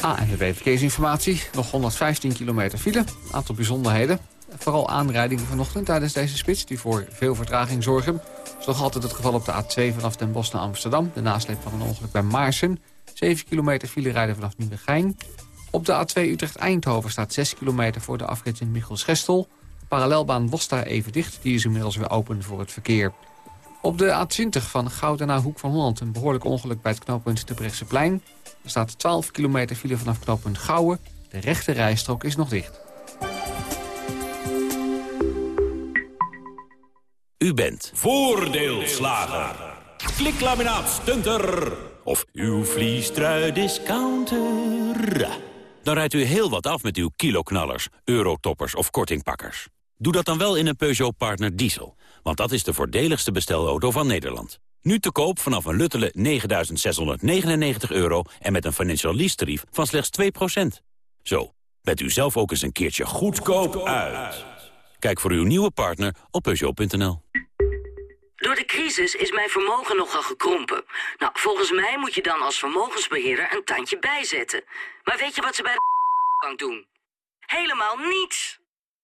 ANWB Verkeersinformatie. Nog 115 kilometer file. Aantal bijzonderheden. Vooral aanrijdingen vanochtend tijdens deze spits... die voor veel vertraging zorgen. Dat is nog altijd het geval op de A2 vanaf Den Bosch naar Amsterdam. De nasleep van een ongeluk bij Maarsen. 7 kilometer file rijden vanaf Nieuwegein. Op de A2 Utrecht-Eindhoven staat 6 kilometer voor de afrit in Michels-Gestel. Parallelbaan daar even dicht. Die is inmiddels weer open voor het verkeer. Op de A20 van Gouden naar Hoek van Holland... een behoorlijk ongeluk bij het knooppunt de Brechtseplein. Er staat 12 kilometer file vanaf knooppunt Gouwen. De rechte rijstrook is nog dicht. U bent voordeelslager. Kliklaminaat stunter. Of uw vliestrui discounter. Dan rijdt u heel wat af met uw kiloknallers, eurotoppers of kortingpakkers. Doe dat dan wel in een Peugeot Partner Diesel. Want dat is de voordeligste bestelauto van Nederland. Nu te koop vanaf een luttele 9.699 euro en met een financial lease tarief van slechts 2%. Zo, bent u zelf ook eens een keertje goedkoop uit. Kijk voor uw nieuwe partner op Peugeot.nl. Door de crisis is mijn vermogen nogal gekrompen. Nou, volgens mij moet je dan als vermogensbeheerder een tandje bijzetten. Maar weet je wat ze bij de bank doen? Helemaal niets.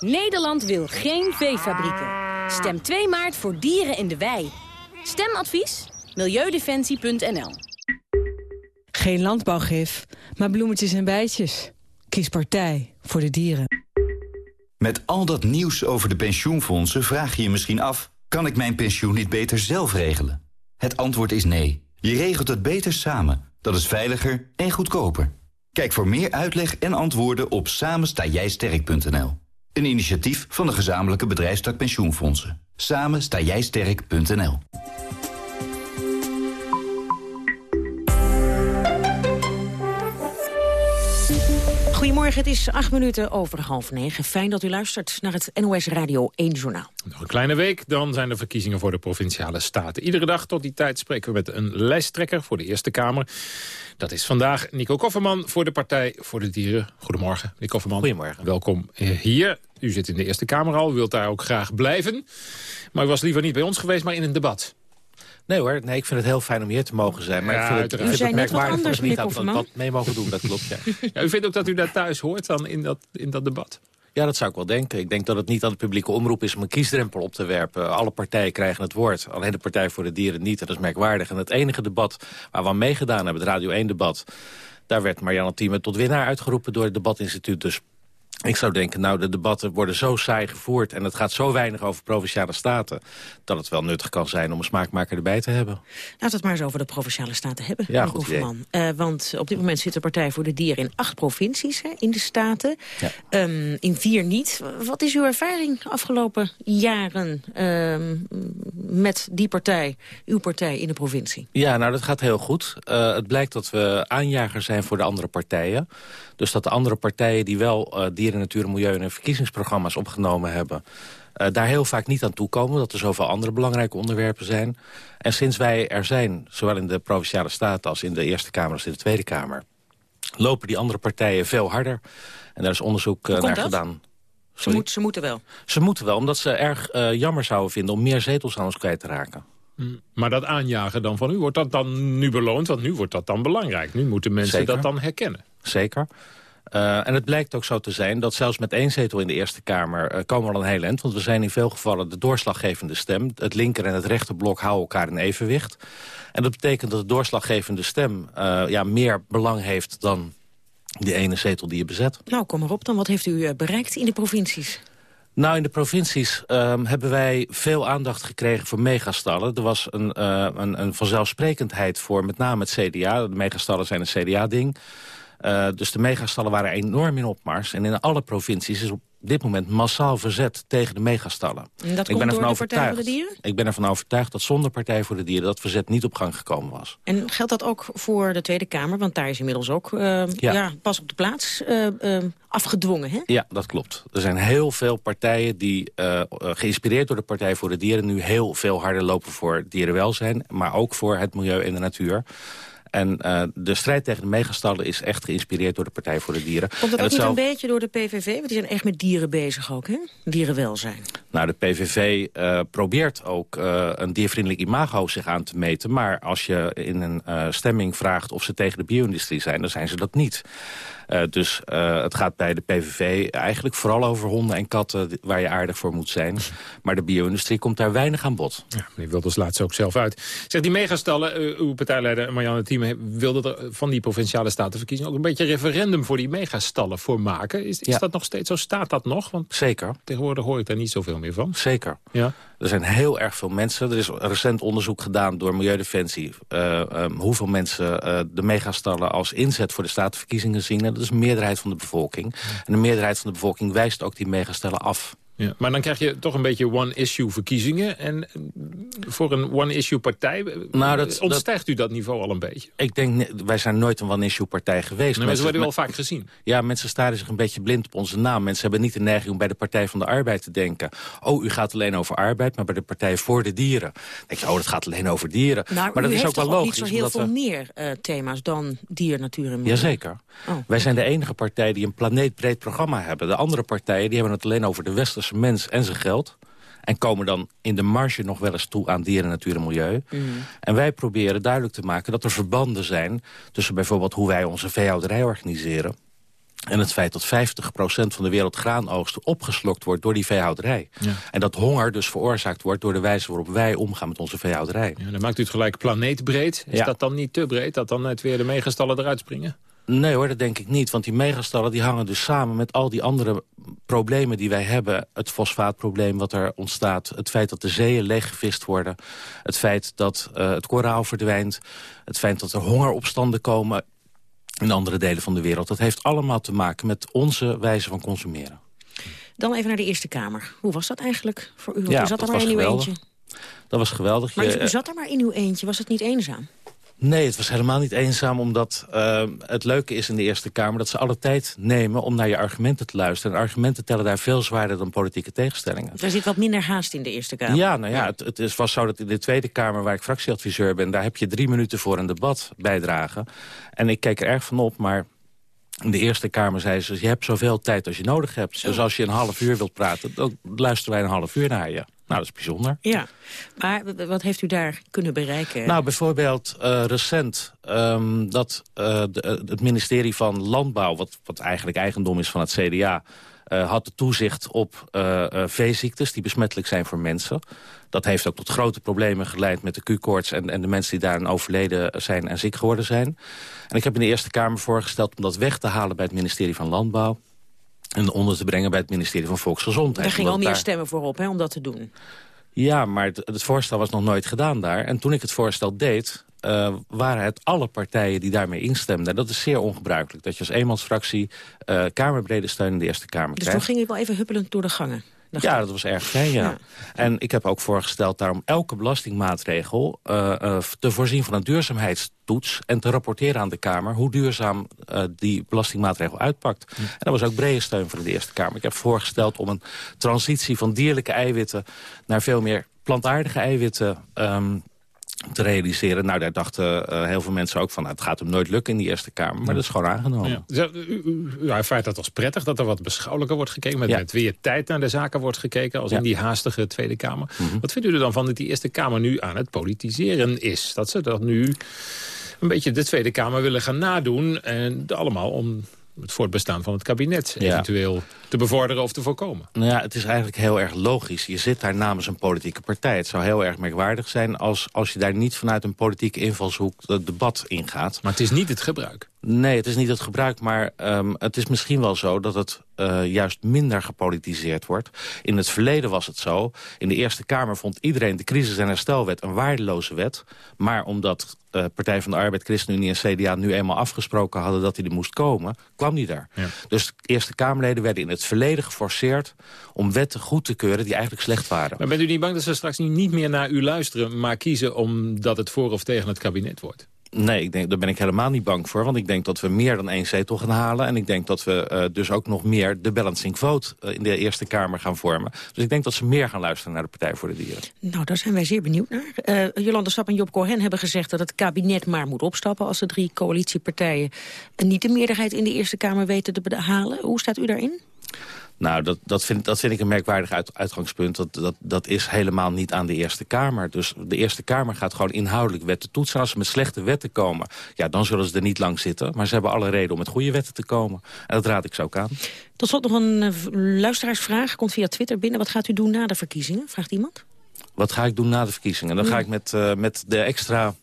Nederland wil geen veefabrieken. Stem 2 maart voor dieren in de wei. Stemadvies? Milieudefensie.nl Geen landbouwgif, maar bloemetjes en bijtjes. Kies partij voor de dieren. Met al dat nieuws over de pensioenfondsen vraag je je misschien af... kan ik mijn pensioen niet beter zelf regelen? Het antwoord is nee. Je regelt het beter samen. Dat is veiliger en goedkoper. Kijk voor meer uitleg en antwoorden op samenstaaijsterk.nl. Een initiatief van de gezamenlijke bedrijfstak pensioenfondsen. Samen sta jij sterk.nl. Goedemorgen, het is acht minuten over half negen. Fijn dat u luistert naar het NOS Radio 1 Journaal. Nog een kleine week, dan zijn de verkiezingen voor de Provinciale Staten. Iedere dag tot die tijd spreken we met een lijsttrekker voor de Eerste Kamer. Dat is vandaag Nico Kofferman voor de Partij voor de Dieren. Goedemorgen, Nico Kofferman. Goedemorgen. Welkom hier. U zit in de Eerste Kamer al, u wilt daar ook graag blijven. Maar u was liever niet bij ons geweest, maar in een debat. Nee hoor, nee, ik vind het heel fijn om hier te mogen zijn. Maar Ja, ik vind het, uiteraard. U net wat merkwaardig dat anders, ik niet aan wat, Kofferman. wat mee mogen doen. Dat klopt, ja. Ja, u vindt ook dat u daar thuis hoort dan in dat, in dat debat? Ja, dat zou ik wel denken. Ik denk dat het niet aan de publieke omroep is om een kiesdrempel op te werpen. Alle partijen krijgen het woord. Alleen de Partij voor de Dieren niet. En dat is merkwaardig. En het enige debat waar we aan meegedaan hebben, het Radio 1-debat... daar werd Marianne Thieme tot winnaar uitgeroepen door het debatinstituut. Dus ik zou denken, nou, de debatten worden zo saai gevoerd... en het gaat zo weinig over Provinciale Staten... dat het wel nuttig kan zijn om een smaakmaker erbij te hebben. Laten we het maar eens over de Provinciale Staten hebben. Ja, goed. Eh, want op dit moment zit de Partij voor de Dieren in acht provincies hè, in de Staten. Ehm, in vier niet. Wat is uw ervaring afgelopen jaren ehm, met die partij, uw partij in de provincie? Ja, nou, dat gaat heel goed. Eh, het blijkt dat we aanjager zijn voor de andere partijen. Dus dat de andere partijen die wel eh, dieren, natuur en milieu... in hun verkiezingsprogramma's opgenomen hebben... eh, daar heel vaak niet aan toekomen. Dat er zoveel andere belangrijke onderwerpen zijn. En sinds wij er zijn, zowel in de Provinciale Staten... als in de Eerste Kamer als in de Tweede Kamer... lopen die andere partijen veel harder. En daar is onderzoek eh, naar dat? gedaan. Ze, moet, ze moeten wel. Ze moeten wel, omdat ze erg eh, jammer zouden vinden... om meer zetels aan ons kwijt te raken. Maar dat aanjagen dan van u, wordt dat dan nu beloond? Want nu wordt dat dan belangrijk. Nu moeten mensen Zeker. dat dan herkennen. Zeker. Eh, en het blijkt ook zo te zijn dat zelfs met één zetel in de Eerste Kamer... eh, komen we al een heel eind, want we zijn in veel gevallen de doorslaggevende stem. Het linker en het rechterblok houden elkaar in evenwicht. En dat betekent dat de doorslaggevende stem eh, ja, meer belang heeft... dan die ene zetel die je bezet. Nou, kom maar op dan. Wat heeft u bereikt in de provincies? Nou, in de provincies ehm, hebben wij veel aandacht gekregen voor megastallen. Er was een, een, een vanzelfsprekendheid voor met name het CDA. De megastallen zijn een CDA-ding. Uh, dus de megastallen waren enorm in opmars. En in alle provincies is op dit moment massaal verzet tegen de megastallen. En dat ik komt ben door de Partij voor de Dieren? Ik ben ervan overtuigd dat zonder Partij voor de Dieren... dat verzet niet op gang gekomen was. En geldt dat ook voor de Tweede Kamer? Want daar is inmiddels ook uh, ja. pas op de plaats uh, afgedwongen, hè? Ja, dat klopt. Er zijn heel veel partijen die, geïnspireerd door de Partij voor de Dieren... nu heel veel harder lopen voor dierenwelzijn... maar ook voor het milieu en de natuur. En uh, de strijd tegen de megastallen is echt geïnspireerd door de Partij voor de Dieren. Komt dat ook niet een beetje door de PVV? Want die zijn echt met dieren bezig ook, hè? Dierenwelzijn. Nou, de PVV uh, probeert ook uh, een diervriendelijk imago zich aan te meten. Maar als je in een stemming vraagt of ze tegen de bio-industrie zijn... dan zijn ze dat niet. Uh, dus uh, het gaat bij de PVV eigenlijk vooral over honden en katten... waar je aardig voor moet zijn. Maar de bio-industrie komt daar weinig aan bod. Ja, meneer Wilders laat ze ook zelf uit. Zeg, die megastallen, uh, uw partijleider Marianne Thieme... wilde er van die provinciale statenverkiezingen... ook een beetje referendum voor die megastallen voor maken. Is, is dat nog steeds zo? Staat dat nog? Want Zeker. Tegenwoordig hoor ik daar niet zoveel meer van. Zeker. Ja. Er zijn heel erg veel mensen. Er is recent onderzoek gedaan door Milieudefensie... Uh, um, hoeveel mensen uh, de megastallen als inzet voor de statenverkiezingen zien. En dat is een meerderheid van de bevolking. En de meerderheid van de bevolking wijst ook die megastallen af. Ja, maar dan krijg je toch een beetje one-issue verkiezingen. En voor een one-issue partij nou, dat, ontstijgt u dat niveau al een beetje? Ik denk, wij zijn nooit een one-issue partij geweest. Nee, ze worden wel vaak gezien. Ja, mensen staren zich een beetje blind op onze naam. Mensen hebben niet de neiging om bij de Partij van de Arbeid te denken. Oh, u gaat alleen over arbeid, maar bij de Partij voor de Dieren. Dan denk je, oh, dat gaat alleen over dieren. Nou, maar dat is ook wel logisch. niet zo heel veel we... meer uh, thema's dan dier, natuur en milieu. Jazeker. Oh. Wij zijn de enige partij die een planeetbreed programma hebben. De andere partijen die hebben het alleen over de westerse mens en zijn geld. En komen dan in de marge nog wel eens toe aan dieren, natuur en milieu. Mm. En wij proberen duidelijk te maken dat er verbanden zijn... tussen bijvoorbeeld hoe wij onze veehouderij organiseren... En het feit dat 50% van de wereld graanoogst opgeslokt wordt door die veehouderij. Ja. En dat honger dus veroorzaakt wordt door de wijze waarop wij omgaan met onze veehouderij. Ja, dan maakt u het gelijk planeetbreed. Is dat dan niet te breed, dat dan het weer de megastallen eruit springen? Nee hoor, dat denk ik niet. Want die megastallen die hangen dus samen met al die andere problemen die wij hebben. Het fosfaatprobleem wat er ontstaat. Het feit dat de zeeën leeggevist worden. Het feit dat uh, het koraal verdwijnt. Het feit dat er hongeropstanden komen in andere delen van de wereld. Dat heeft allemaal te maken met onze wijze van consumeren. Dan even naar de Eerste Kamer. Hoe was dat eigenlijk voor u? Ja, u zat er maar in uw eentje. Dat was geweldig. Maar u, u zat er maar in uw eentje. Was het niet eenzaam? Nee, het was helemaal niet eenzaam, omdat uh, het leuke is in de Eerste Kamer... dat ze alle tijd nemen om naar je argumenten te luisteren. En argumenten tellen daar veel zwaarder dan politieke tegenstellingen. Er zit wat minder haast in de Eerste Kamer. Ja, nou ja, het, het is, was zo dat in de Tweede Kamer, waar ik fractieadviseur ben... daar heb je drie minuten voor een debat bijdragen. En ik keek er erg van op, maar in de Eerste Kamer zei ze... je hebt zoveel tijd als je nodig hebt. Dus als je een half uur wilt praten, dan luisteren wij een half uur naar je. Nou, dat is bijzonder. Ja, maar wat heeft u daar kunnen bereiken? Nou, bijvoorbeeld uh, recent um, dat uh, de, het ministerie van Landbouw... Wat, wat eigenlijk eigendom is van het CDA... Uh, had de toezicht op veeziektes die besmettelijk zijn voor mensen. Dat heeft ook tot grote problemen geleid met de Q-koorts... En, en de mensen die daarin overleden zijn en ziek geworden zijn. En ik heb in de Eerste Kamer voorgesteld om dat weg te halen... bij het ministerie van Landbouw en onder te brengen bij het ministerie van Volksgezondheid. Daar gingen al meer stemmen voor op hè, om dat te doen. Ja, maar het, het, voorstel was nog nooit gedaan daar. En toen ik het voorstel deed, uh, waren het alle partijen die daarmee instemden. Dat is zeer ongebruikelijk, dat je als eenmansfractie uh, kamerbrede steun in de Eerste Kamer dus krijgt. Dus toen ging je wel even huppelend door de gangen? Ja, dat was erg fijn, ja. En ik heb ook voorgesteld daarom elke belastingmaatregel... Uh, uh, te voorzien van een duurzaamheidstoets... en te rapporteren aan de Kamer hoe duurzaam uh, die belastingmaatregel uitpakt. En dat was ook brede steun van de Eerste Kamer. Ik heb voorgesteld om een transitie van dierlijke eiwitten... naar veel meer plantaardige eiwitten... Um, te realiseren. Nou, daar dachten uh, heel veel mensen ook van... Nou, het gaat hem nooit lukken in die Eerste Kamer. Maar dat is gewoon aangenomen. Ja. U, u, u ervaart dat als prettig, dat er wat beschouwelijker wordt gekeken... met, ja. met weer tijd naar de zaken wordt gekeken... als ja. in die haastige Tweede Kamer. Mm -hmm. Wat vindt u er dan van dat die Eerste Kamer nu aan het politiseren is? Dat ze dat nu een beetje de Tweede Kamer willen gaan nadoen... en allemaal om het voortbestaan van het kabinet eventueel te bevorderen of te voorkomen. Nou ja, het is eigenlijk heel erg logisch. Je zit daar namens een politieke partij. Het zou heel erg merkwaardig zijn als, als je daar niet vanuit een politieke invalshoek het debat ingaat. Maar het is niet het gebruik. Nee, het is niet het gebruik, maar um, het is misschien wel zo dat het uh, juist minder gepolitiseerd wordt. In het verleden was het zo. In de Eerste Kamer vond iedereen de crisis- en herstelwet een waardeloze wet. Maar omdat uh, Partij van de Arbeid, ChristenUnie en CDA nu eenmaal afgesproken hadden dat hij er moest komen, kwam die daar. Ja. Dus Eerste Kamerleden werden in het verleden geforceerd om wetten goed te keuren die eigenlijk slecht waren. Maar bent u niet bang dat ze straks niet meer naar u luisteren, maar kiezen omdat het voor of tegen het kabinet wordt? Nee, ik denk, daar ben ik helemaal niet bang voor. Want ik denk dat we meer dan één zetel gaan halen. En ik denk dat we uh, dus ook nog meer de balancing vote uh, in de Eerste Kamer gaan vormen. Dus ik denk dat ze meer gaan luisteren naar de Partij voor de Dieren. Nou, daar zijn wij zeer benieuwd naar. Uh, Jolanda Sap en Job Cohen hebben gezegd dat het kabinet maar moet opstappen... als de drie coalitiepartijen niet de meerderheid in de Eerste Kamer weten te behalen. Hoe staat u daarin? Nou, dat, dat, vind, dat vind ik een merkwaardig uit, uitgangspunt. Dat, dat, dat is helemaal niet aan de Eerste Kamer. Dus de Eerste Kamer gaat gewoon inhoudelijk wetten toetsen. Als ze met slechte wetten komen, ja, dan zullen ze er niet lang zitten. Maar ze hebben alle reden om met goede wetten te komen. En dat raad ik zo ook aan. Tot slot nog een uh, luisteraarsvraag. Komt via Twitter binnen. Wat gaat u doen na de verkiezingen? Vraagt iemand? Wat ga ik doen na de verkiezingen? Dan ga ik met, uh, met de extra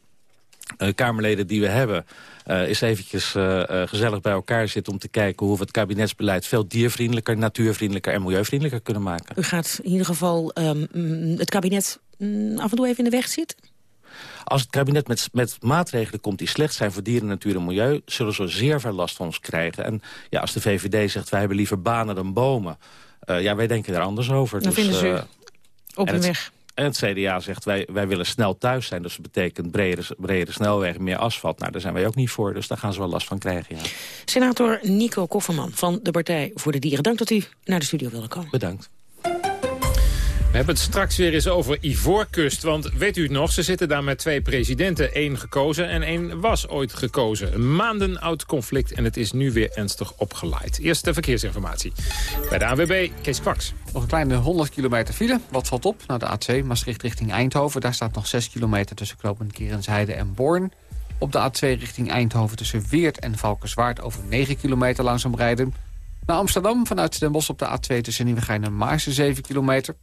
uh, Kamerleden die we hebben... Uh, eens eventjes uh, uh, gezellig bij elkaar zitten om te kijken... hoe we het kabinetsbeleid veel diervriendelijker, natuurvriendelijker en milieuvriendelijker kunnen maken. U gaat in ieder geval um, het kabinet um, af en toe even in de weg zitten? Als het kabinet met, met maatregelen komt die slecht zijn voor dieren, natuur en milieu... zullen ze zeer veel last van ons krijgen. En ja, als de VVD zegt wij hebben liever banen dan bomen... ja, wij denken daar anders over. Dan dus, vinden ze op hun weg. En het CDA zegt, wij, wij willen snel thuis zijn. Dus dat betekent brede, brede snelwegen, meer asfalt. Nou, daar zijn wij ook niet voor, dus daar gaan ze wel last van krijgen, ja. Senator Nico Kofferman van de Partij voor de Dieren. Dank dat u naar de studio wilde komen. Bedankt. We hebben het straks weer eens over Ivoorkust. Want weet u het nog, ze zitten daar met twee presidenten. één gekozen en één was ooit gekozen. Een maanden oud conflict en het is nu weer ernstig opgeleid. Eerste verkeersinformatie. Bij de ANWB, Kees Kwaks. Nog een kleine 100 kilometer file. Wat valt op? Nou, de A2 Maastricht richting Eindhoven. Daar staat nog 6 kilometer tussen knooppunt Kerensheide en Born. Op de A2 richting Eindhoven tussen Weert en Valkenswaard... over 9 kilometer langzaam rijden. Naar Amsterdam vanuit Den Bosch op de A2 tussen Nieuwegein en Maarsen 7 kilometer...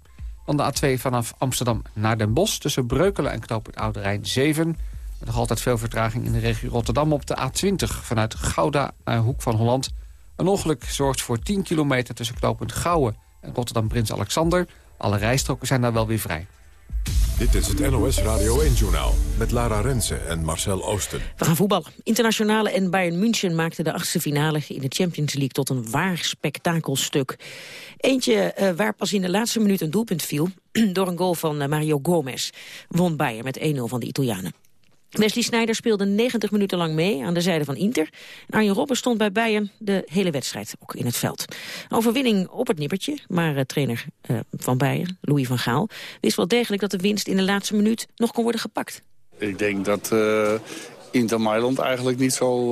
Dan de A2 vanaf Amsterdam naar Den Bosch... tussen Breukelen en knooppunt Oude Rijn 7. Nog altijd veel vertraging in de regio Rotterdam op de A20... vanuit Gouda naar Hoek van Holland. Een ongeluk zorgt voor 10 kilometer tussen knooppunt Gouwen... en Rotterdam Prins Alexander. Alle rijstroken zijn daar wel weer vrij. Dit is het NOS Radio 1-journaal met Lara Rensen en Marcel Oosten. We gaan voetballen. Internationale en Bayern München maakten de achtste finale in de Champions League tot een waar spektakelstuk. Eentje uh, waar pas in de laatste minuut een doelpunt viel door een goal van uh, Mario Gomez. Won Bayern met 1-0 van de Italianen. Wesley Sneijder speelde 90 minuten lang mee aan de zijde van Inter. En Arjen Robben stond bij Bayern de hele wedstrijd ook in het veld. Overwinning op het nippertje, maar uh, trainer uh, van Bayern, Louis van Gaal... wist wel degelijk dat de winst in de laatste minuut nog kon worden gepakt. Ik denk dat uh, Inter Mailand eigenlijk niet zo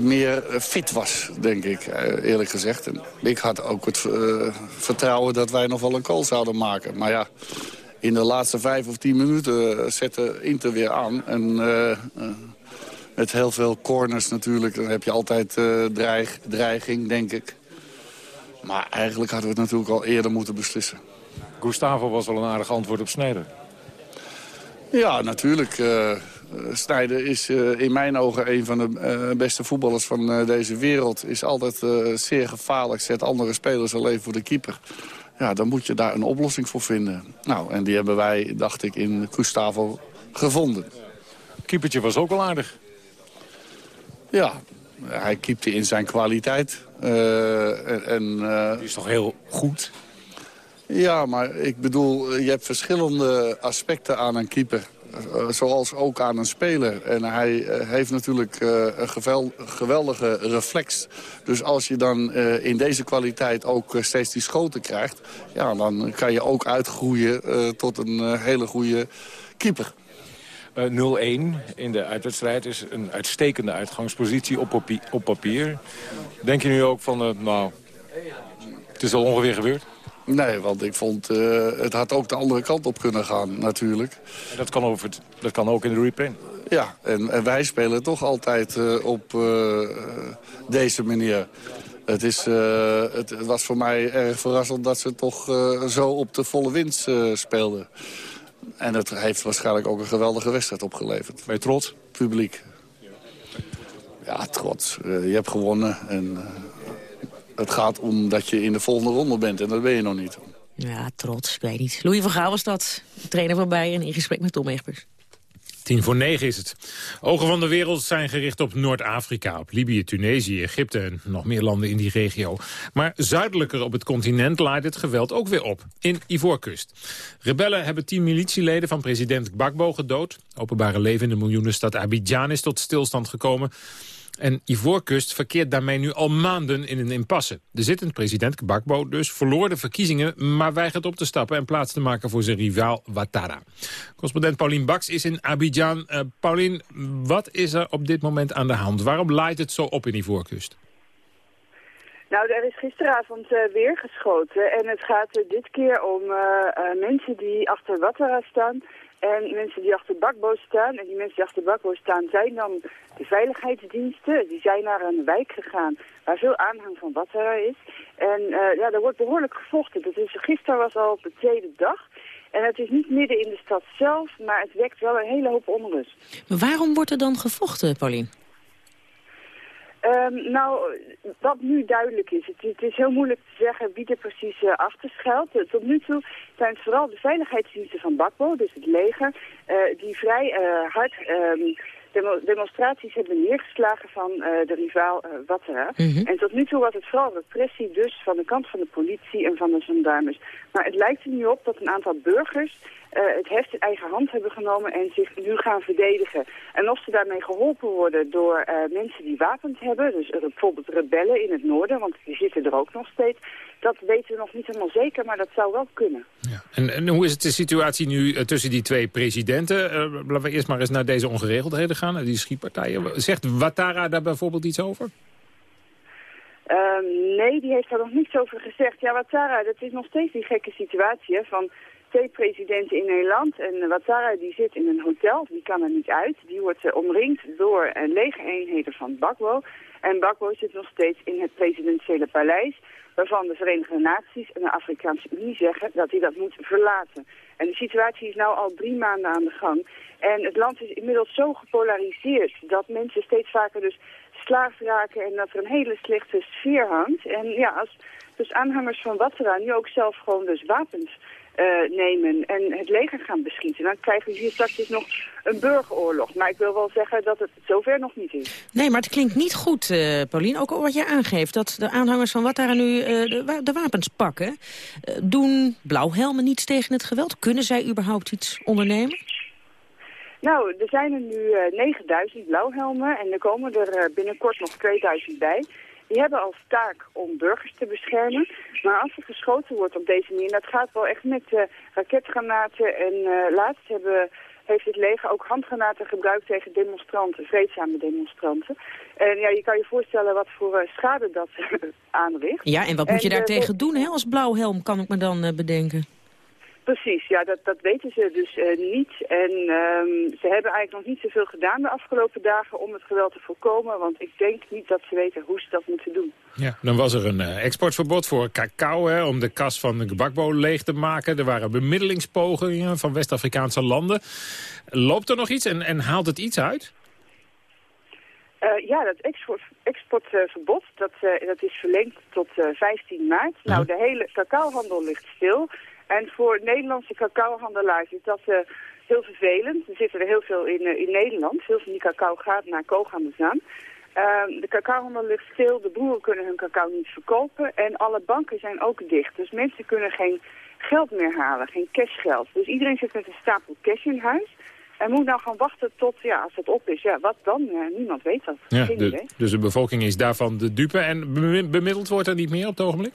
meer fit was, denk ik, eerlijk gezegd. En ik had ook het vertrouwen dat wij nog wel een goal zouden maken. Maar ja in de laatste vijf of tien minuten zette Inter weer aan. En uh, met heel veel corners natuurlijk, dan heb je altijd dreig, dreiging, denk ik. Maar eigenlijk hadden we het natuurlijk al eerder moeten beslissen. Gustavo was wel een aardig antwoord op Snijder. Ja, natuurlijk. Uh, Snijder is uh, in mijn ogen een van de uh, beste voetballers van deze wereld. Is altijd zeer gevaarlijk, zet andere spelers alleen voor de keeper ja, dan moet je daar een oplossing voor vinden. Nou, en die hebben wij, dacht ik, in Gustavo gevonden. Keepertje was ook wel aardig. Ja, hij keepte in zijn kwaliteit. Uh, en, uh, die is toch heel goed? Ja, maar ik bedoel, je hebt verschillende aspecten aan een keeper. Uh, zoals ook aan een speler. En hij uh, heeft natuurlijk uh, een geweldige reflex. Dus als je dan in deze kwaliteit ook steeds die schoten krijgt... Ja, dan kan je ook uitgroeien tot een hele goede keeper. 0-1 in de uitwedstrijd is een uitstekende uitgangspositie op, papier. Op papier. Denk je nu ook van, nou, het is al ongeveer gebeurd? Nee, want ik vond, uh, het had ook de andere kant op kunnen gaan natuurlijk. En dat kan, over dat kan ook in de reprint? Ja, en, en wij spelen toch altijd uh, op uh, deze manier. Het, is, het, het, was voor mij erg verrassend dat ze toch zo op de volle winst speelden. En het heeft waarschijnlijk ook een geweldige wedstrijd opgeleverd. Ben je trots? Publiek. Ja, trots. je hebt gewonnen en het gaat om dat je in de volgende ronde bent en dat ben je nog niet. Ja, trots, ik weet niet. Louis van Gaal was dat, trainer van Bayern, in gesprek met Tom Egbers. Tien voor negen is het. Ogen van de wereld zijn gericht op Noord-Afrika, op Libië, Tunesië, Egypte en nog meer landen in die regio. Maar zuidelijker op het continent laait het geweld ook weer op, in Ivoorkust. Rebellen hebben tien militieleden van president Gbagbo gedood. Openbare leven in de miljoenenstad Abidjan is tot stilstand gekomen. En Ivoorkust verkeert daarmee nu al maanden in een impasse. De zittend president Gbagbo dus verloor de verkiezingen... maar weigert op te stappen en plaats te maken voor zijn rivaal Ouattara. Correspondent Paulien Baks is in Abidjan. Uh, Paulien, wat is er op dit moment aan de hand? Waarom laait het zo op in Ivoorkust? Nou, er is gisteravond uh, weer geschoten en het gaat uh, dit keer om mensen die achter Ouattara staan... En mensen die achter Bakbo staan, en die mensen die achter Bakbo staan, zijn dan de veiligheidsdiensten. Die zijn naar een wijk gegaan waar veel aanhang van Wattera is. En uh, ja, er wordt behoorlijk gevochten. Dat is, gisteren was al op de tweede dag. En het is niet midden in de stad zelf, maar het wekt wel een hele hoop onrust. Maar waarom wordt er dan gevochten, Pauline? Um, nou, wat nu duidelijk is, het, het, is heel moeilijk te zeggen wie er precies uh, achter schuilt. Tot nu toe zijn het vooral de veiligheidsdiensten van Bakbo, dus het leger, uh, die vrij hard um, demonstraties hebben neergeslagen van de rivaal uh, Wattera. Mm -hmm. En tot nu toe was het vooral repressie dus van de kant van de politie en van de gendarmes. Maar het lijkt er nu op dat een aantal burgers uh, het heft in eigen hand hebben genomen en zich nu gaan verdedigen. En of ze daarmee geholpen worden door uh, mensen die wapens hebben, dus uh, bijvoorbeeld rebellen in het noorden, want die zitten er ook nog steeds, dat weten we nog niet helemaal zeker, maar dat zou wel kunnen. Ja. En, en hoe is het de situatie nu tussen die twee presidenten? laten we eerst maar eens naar deze ongeregeldheden gaan, naar die schietpartijen. Zegt Ouattara daar bijvoorbeeld iets over? Ehm, nee, die heeft daar nog niets over gezegd. Ja, Ouattara, dat is nog steeds die gekke situatie hè, van twee presidenten in Nederland. En Ouattara die zit in een hotel, die kan er niet uit. Die wordt uh, omringd door uh, legereenheden van Bakbo. En Bakbo zit nog steeds in het presidentiële paleis... waarvan de Verenigde Naties en de Afrikaanse Unie zeggen dat hij dat moet verlaten. En de situatie is nu al drie maanden aan de gang. En het land is inmiddels zo gepolariseerd dat mensen steeds vaker dus slaaf raken... en dat er een hele slechte sfeer hangt. En ja, als dus aanhangers van Ouattara nu ook zelf gewoon dus wapens nemen en het leger gaan beschieten. Dan krijgen we hier straks nog een burgeroorlog. Maar ik wil wel zeggen dat het zover nog niet is. Nee, maar het klinkt niet goed, uh, Paulien. Ook wat je aangeeft, dat de aanhangers van Watara nu uh, de, de, wapens pakken. doen blauwhelmen niets tegen het geweld? Kunnen zij überhaupt iets ondernemen? Nou, er zijn er nu 9000 blauwhelmen en er komen er binnenkort nog 2000 bij. Die hebben als taak om burgers te beschermen. Maar als er geschoten wordt op deze manier, dat gaat wel echt met uh, raketgranaten. En uh, laatst hebben, heeft het leger ook handgranaten gebruikt tegen demonstranten, vreedzame demonstranten. En ja, je kan je voorstellen wat voor uh, schade dat aanricht. Ja, en wat moet je daartegen doen hè, als blauwhelm, kan ik me dan bedenken? Precies, ja, dat, dat weten ze dus uh, niet. En um, ze hebben eigenlijk nog niet zoveel gedaan de afgelopen dagen om het geweld te voorkomen. Want ik denk niet dat ze weten hoe ze dat moeten doen. Ja, dan was er een uh, exportverbod voor cacao hè, om de kas van de gebakbo leeg te maken. Er waren bemiddelingspogingen van West-Afrikaanse landen. Loopt er nog iets en, en haalt het iets uit? Uh, ja, dat export, exportverbod dat, dat is verlengd tot 15 maart. Nou, de hele cacaohandel ligt stil. En voor Nederlandse cacaohandelaars is dat uh, heel vervelend. Er zitten er heel veel in, uh, in Nederland. Veel van die cacao gaat naar Kogamazaan. Uh, de cacaohandel ligt stil, de boeren kunnen hun cacao niet verkopen en alle banken zijn ook dicht. Dus mensen kunnen geen geld meer halen, geen cashgeld. Dus iedereen zit met een stapel cash in huis en moet nou gaan wachten tot, ja, als het op is. Ja, wat dan? niemand weet dat. Ja, de, dus de bevolking is daarvan de dupe en bemiddeld wordt er niet meer op het ogenblik?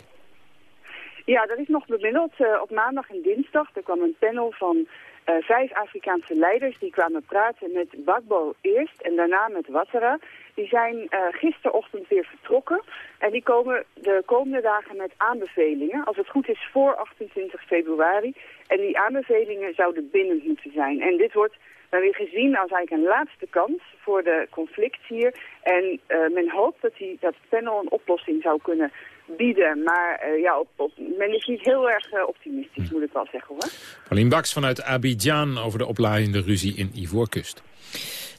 Ja, er is nog bemiddeld uh, op maandag en dinsdag. Er kwam een panel van uh, vijf Afrikaanse leiders. Die kwamen praten met Bagbo eerst en daarna met Ouattara. Die zijn uh, gisterochtend weer vertrokken. En die komen de komende dagen met aanbevelingen. Als het goed is voor 28 februari. En die aanbevelingen zouden bindend moeten zijn. En dit wordt dan weer gezien als eigenlijk een laatste kans voor de conflict hier. En men hoopt dat, die, dat het panel een oplossing zou kunnen bieden. Maar uh, ja, op, op, men is niet heel erg uh, optimistisch, moet ik wel zeggen hoor. Paulien Baks vanuit Abidjan over de oplaaiende ruzie in Ivoorkust.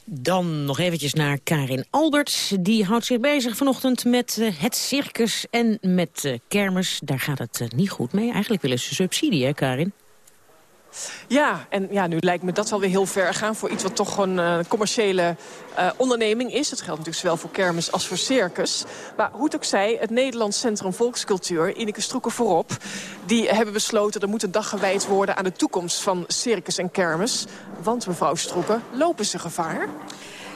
Dan nog eventjes naar Karin Alberts. Die houdt zich bezig vanochtend met uh, het circus en met uh, kermis. Daar gaat het uh, niet goed mee. Eigenlijk willen ze subsidie, hè Karin? Ja, en ja, nu lijkt me dat wel weer heel ver gaan... voor iets wat toch een uh, commerciële uh, onderneming is. Dat geldt natuurlijk zowel voor kermis als voor circus. Maar hoe het ook zij, het Nederlands Centrum Volkscultuur... Ineke Stroeken voorop, die hebben besloten... er moet een dag gewijd worden aan de toekomst van circus en kermis. Want, mevrouw Stroeken, lopen ze gevaar?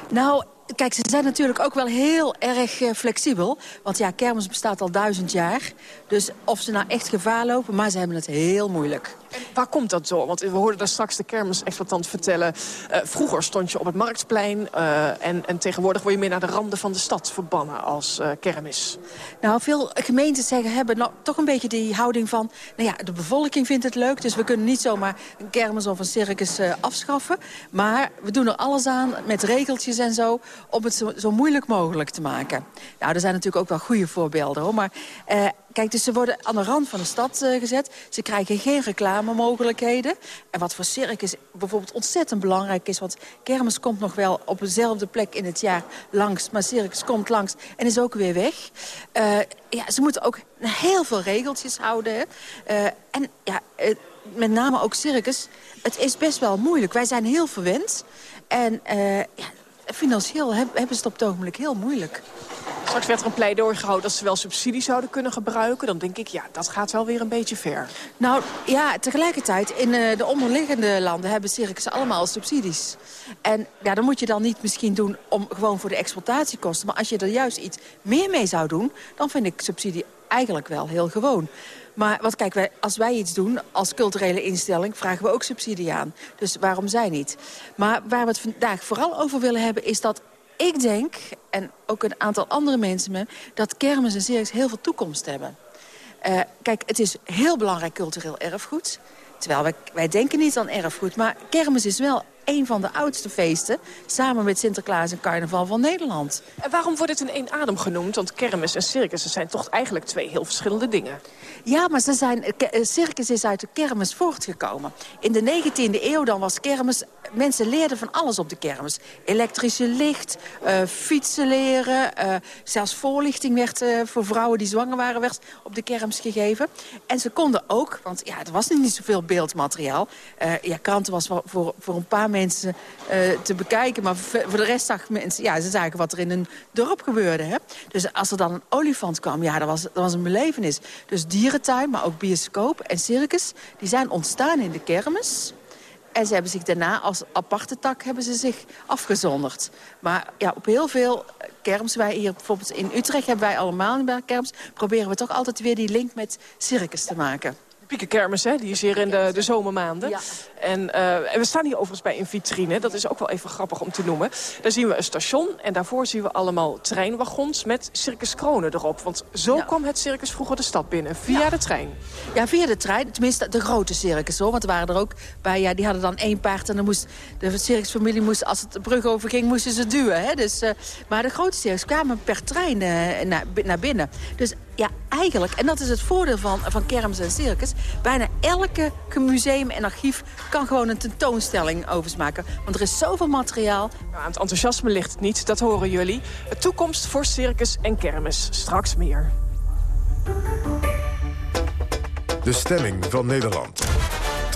Nou, Kijk, ze zijn natuurlijk ook wel heel erg uh, flexibel. Want ja, kermis bestaat al duizend jaar. Dus of ze nou echt gevaar lopen, maar ze hebben het heel moeilijk. En waar komt dat door? Want we hoorden daar straks de kermisexploitant vertellen... Uh, vroeger stond je op het Marktplein... Uh, en, en tegenwoordig word je meer naar de randen van de stad verbannen als uh, kermis. Nou, veel gemeentes zeggen, hebben nou toch een beetje die houding van... nou ja, de bevolking vindt het leuk, dus we kunnen niet zomaar een kermis of een circus afschaffen. Maar we doen er alles aan met regeltjes en zo om het zo, zo, moeilijk mogelijk te maken. Nou, er zijn natuurlijk ook wel goede voorbeelden, hoor. Maar kijk, dus ze worden aan de rand van de stad uh, gezet. Ze krijgen geen reclamemogelijkheden. En wat voor circus bijvoorbeeld ontzettend belangrijk is... want kermis komt nog wel op dezelfde plek in het jaar langs... maar circus komt langs en is ook weer weg. Uh, ja, ze moeten ook heel veel regeltjes houden. en ja, met name ook circus, het is best wel moeilijk. Wij zijn heel verwend. En ja, financieel hebben ze het op het ogenblik heel moeilijk. Straks werd er een pleidooi gehouden dat ze wel subsidie zouden kunnen gebruiken. Dan denk ik, ja, dat gaat wel weer een beetje ver. Nou, ja, tegelijkertijd, in uh, de onderliggende landen hebben circussen allemaal subsidies. En ja, dan moet je dan niet misschien doen om gewoon voor de exploitatiekosten. Maar als je er juist iets meer mee zou doen, dan vind ik subsidie eigenlijk wel heel gewoon. Maar wat kijk, wij, als wij iets doen als culturele instelling... vragen we ook subsidie aan. Dus waarom zij niet? Maar waar we het vandaag vooral over willen hebben... is dat ik denk, en ook een aantal andere mensen me... dat kermis en circus heel veel toekomst hebben. Uh, kijk, het is heel belangrijk cultureel erfgoed. Terwijl wij, wij denken niet aan erfgoed. Maar kermis is wel een van de oudste feesten... samen met Sinterklaas en Carnaval van Nederland. En waarom wordt het in één adem genoemd? Want kermis en circus zijn toch eigenlijk twee heel verschillende dingen. Ja, maar ze zijn, circus is uit de kermis voortgekomen. In de 19e eeuw dan was kermis... Mensen leerden van alles op de kermis. Elektrische licht, uh, fietsen leren. Uh, zelfs voorlichting werd uh, voor vrouwen die zwanger waren... werd op de kermis gegeven. En ze konden ook, want ja, er was niet zoveel beeldmateriaal. ja, kranten was voor, voor een paar mensen te bekijken. Maar voor de rest zag mensen... Ja, ze zagen wat er in een dorp gebeurde. Hè? Dus als er dan een olifant kwam, ja, dat was, dat was een belevenis. Dus dierentuin, maar ook bioscoop en circus... die zijn ontstaan in de kermis... En ze hebben zich daarna als aparte tak hebben ze zich afgezonderd. Maar ja, op heel veel kerms, wij hier bijvoorbeeld in Utrecht hebben wij allemaal in kerms... proberen we toch altijd weer die link met circus te maken. Piekenkermis, hè? die is hier in de, de zomermaanden. Ja. En, uh, en we staan hier overigens bij een vitrine. Dat is ook wel even grappig om te noemen. Daar zien we een station en daarvoor zien we allemaal treinwagons... met Circus Kronen erop. Want zo ja. kwam het circus vroeger de stad binnen, via ja. de trein. Ja, via de trein. Tenminste, de grote circus, hoor. Want er waren er ook bij, ja, die hadden dan één paard... en dan moest de circusfamilie, moest, als het de brug overging, moesten ze duwen. Hè? Dus, uh, maar de grote circus kwamen per trein uh, naar, naar binnen. Dus ja, eigenlijk, en dat is het voordeel van, van kermis en circus... bijna elke museum en archief kan gewoon een tentoonstelling over maken. Want er is zoveel materiaal. Nou, aan het enthousiasme ligt het niet, dat horen jullie. De toekomst voor circus en kermis. Straks meer. De stemming van Nederland.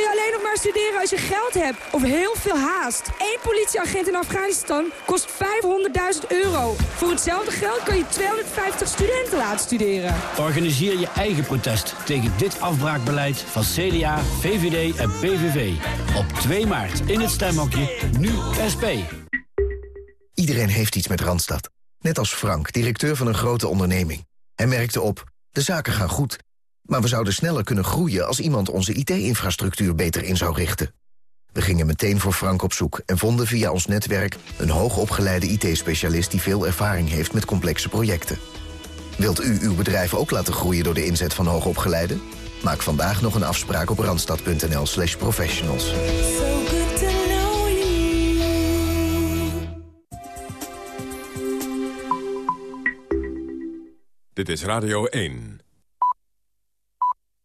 Je alleen nog maar studeren als je geld hebt of heel veel haast. Eén politieagent in Afghanistan kost 500.000 euro. Voor hetzelfde geld kan je 250 studenten laten studeren. Organiseer je eigen protest tegen dit afbraakbeleid van CDA, VVD en PVV. Op 2 maart in het stemhokje, nu SP. Iedereen heeft iets met Randstad. Net als Frank, directeur van een grote onderneming. Hij merkte op, de zaken gaan goed... Maar we zouden sneller kunnen groeien als iemand onze IT-infrastructuur beter in zou richten. We gingen meteen voor Frank op zoek en vonden via ons netwerk... een hoogopgeleide IT-specialist die veel ervaring heeft met complexe projecten. Wilt u uw bedrijf ook laten groeien door de inzet van hoogopgeleide? Maak vandaag nog een afspraak op randstad.nl slash professionals. Dit is Radio 1.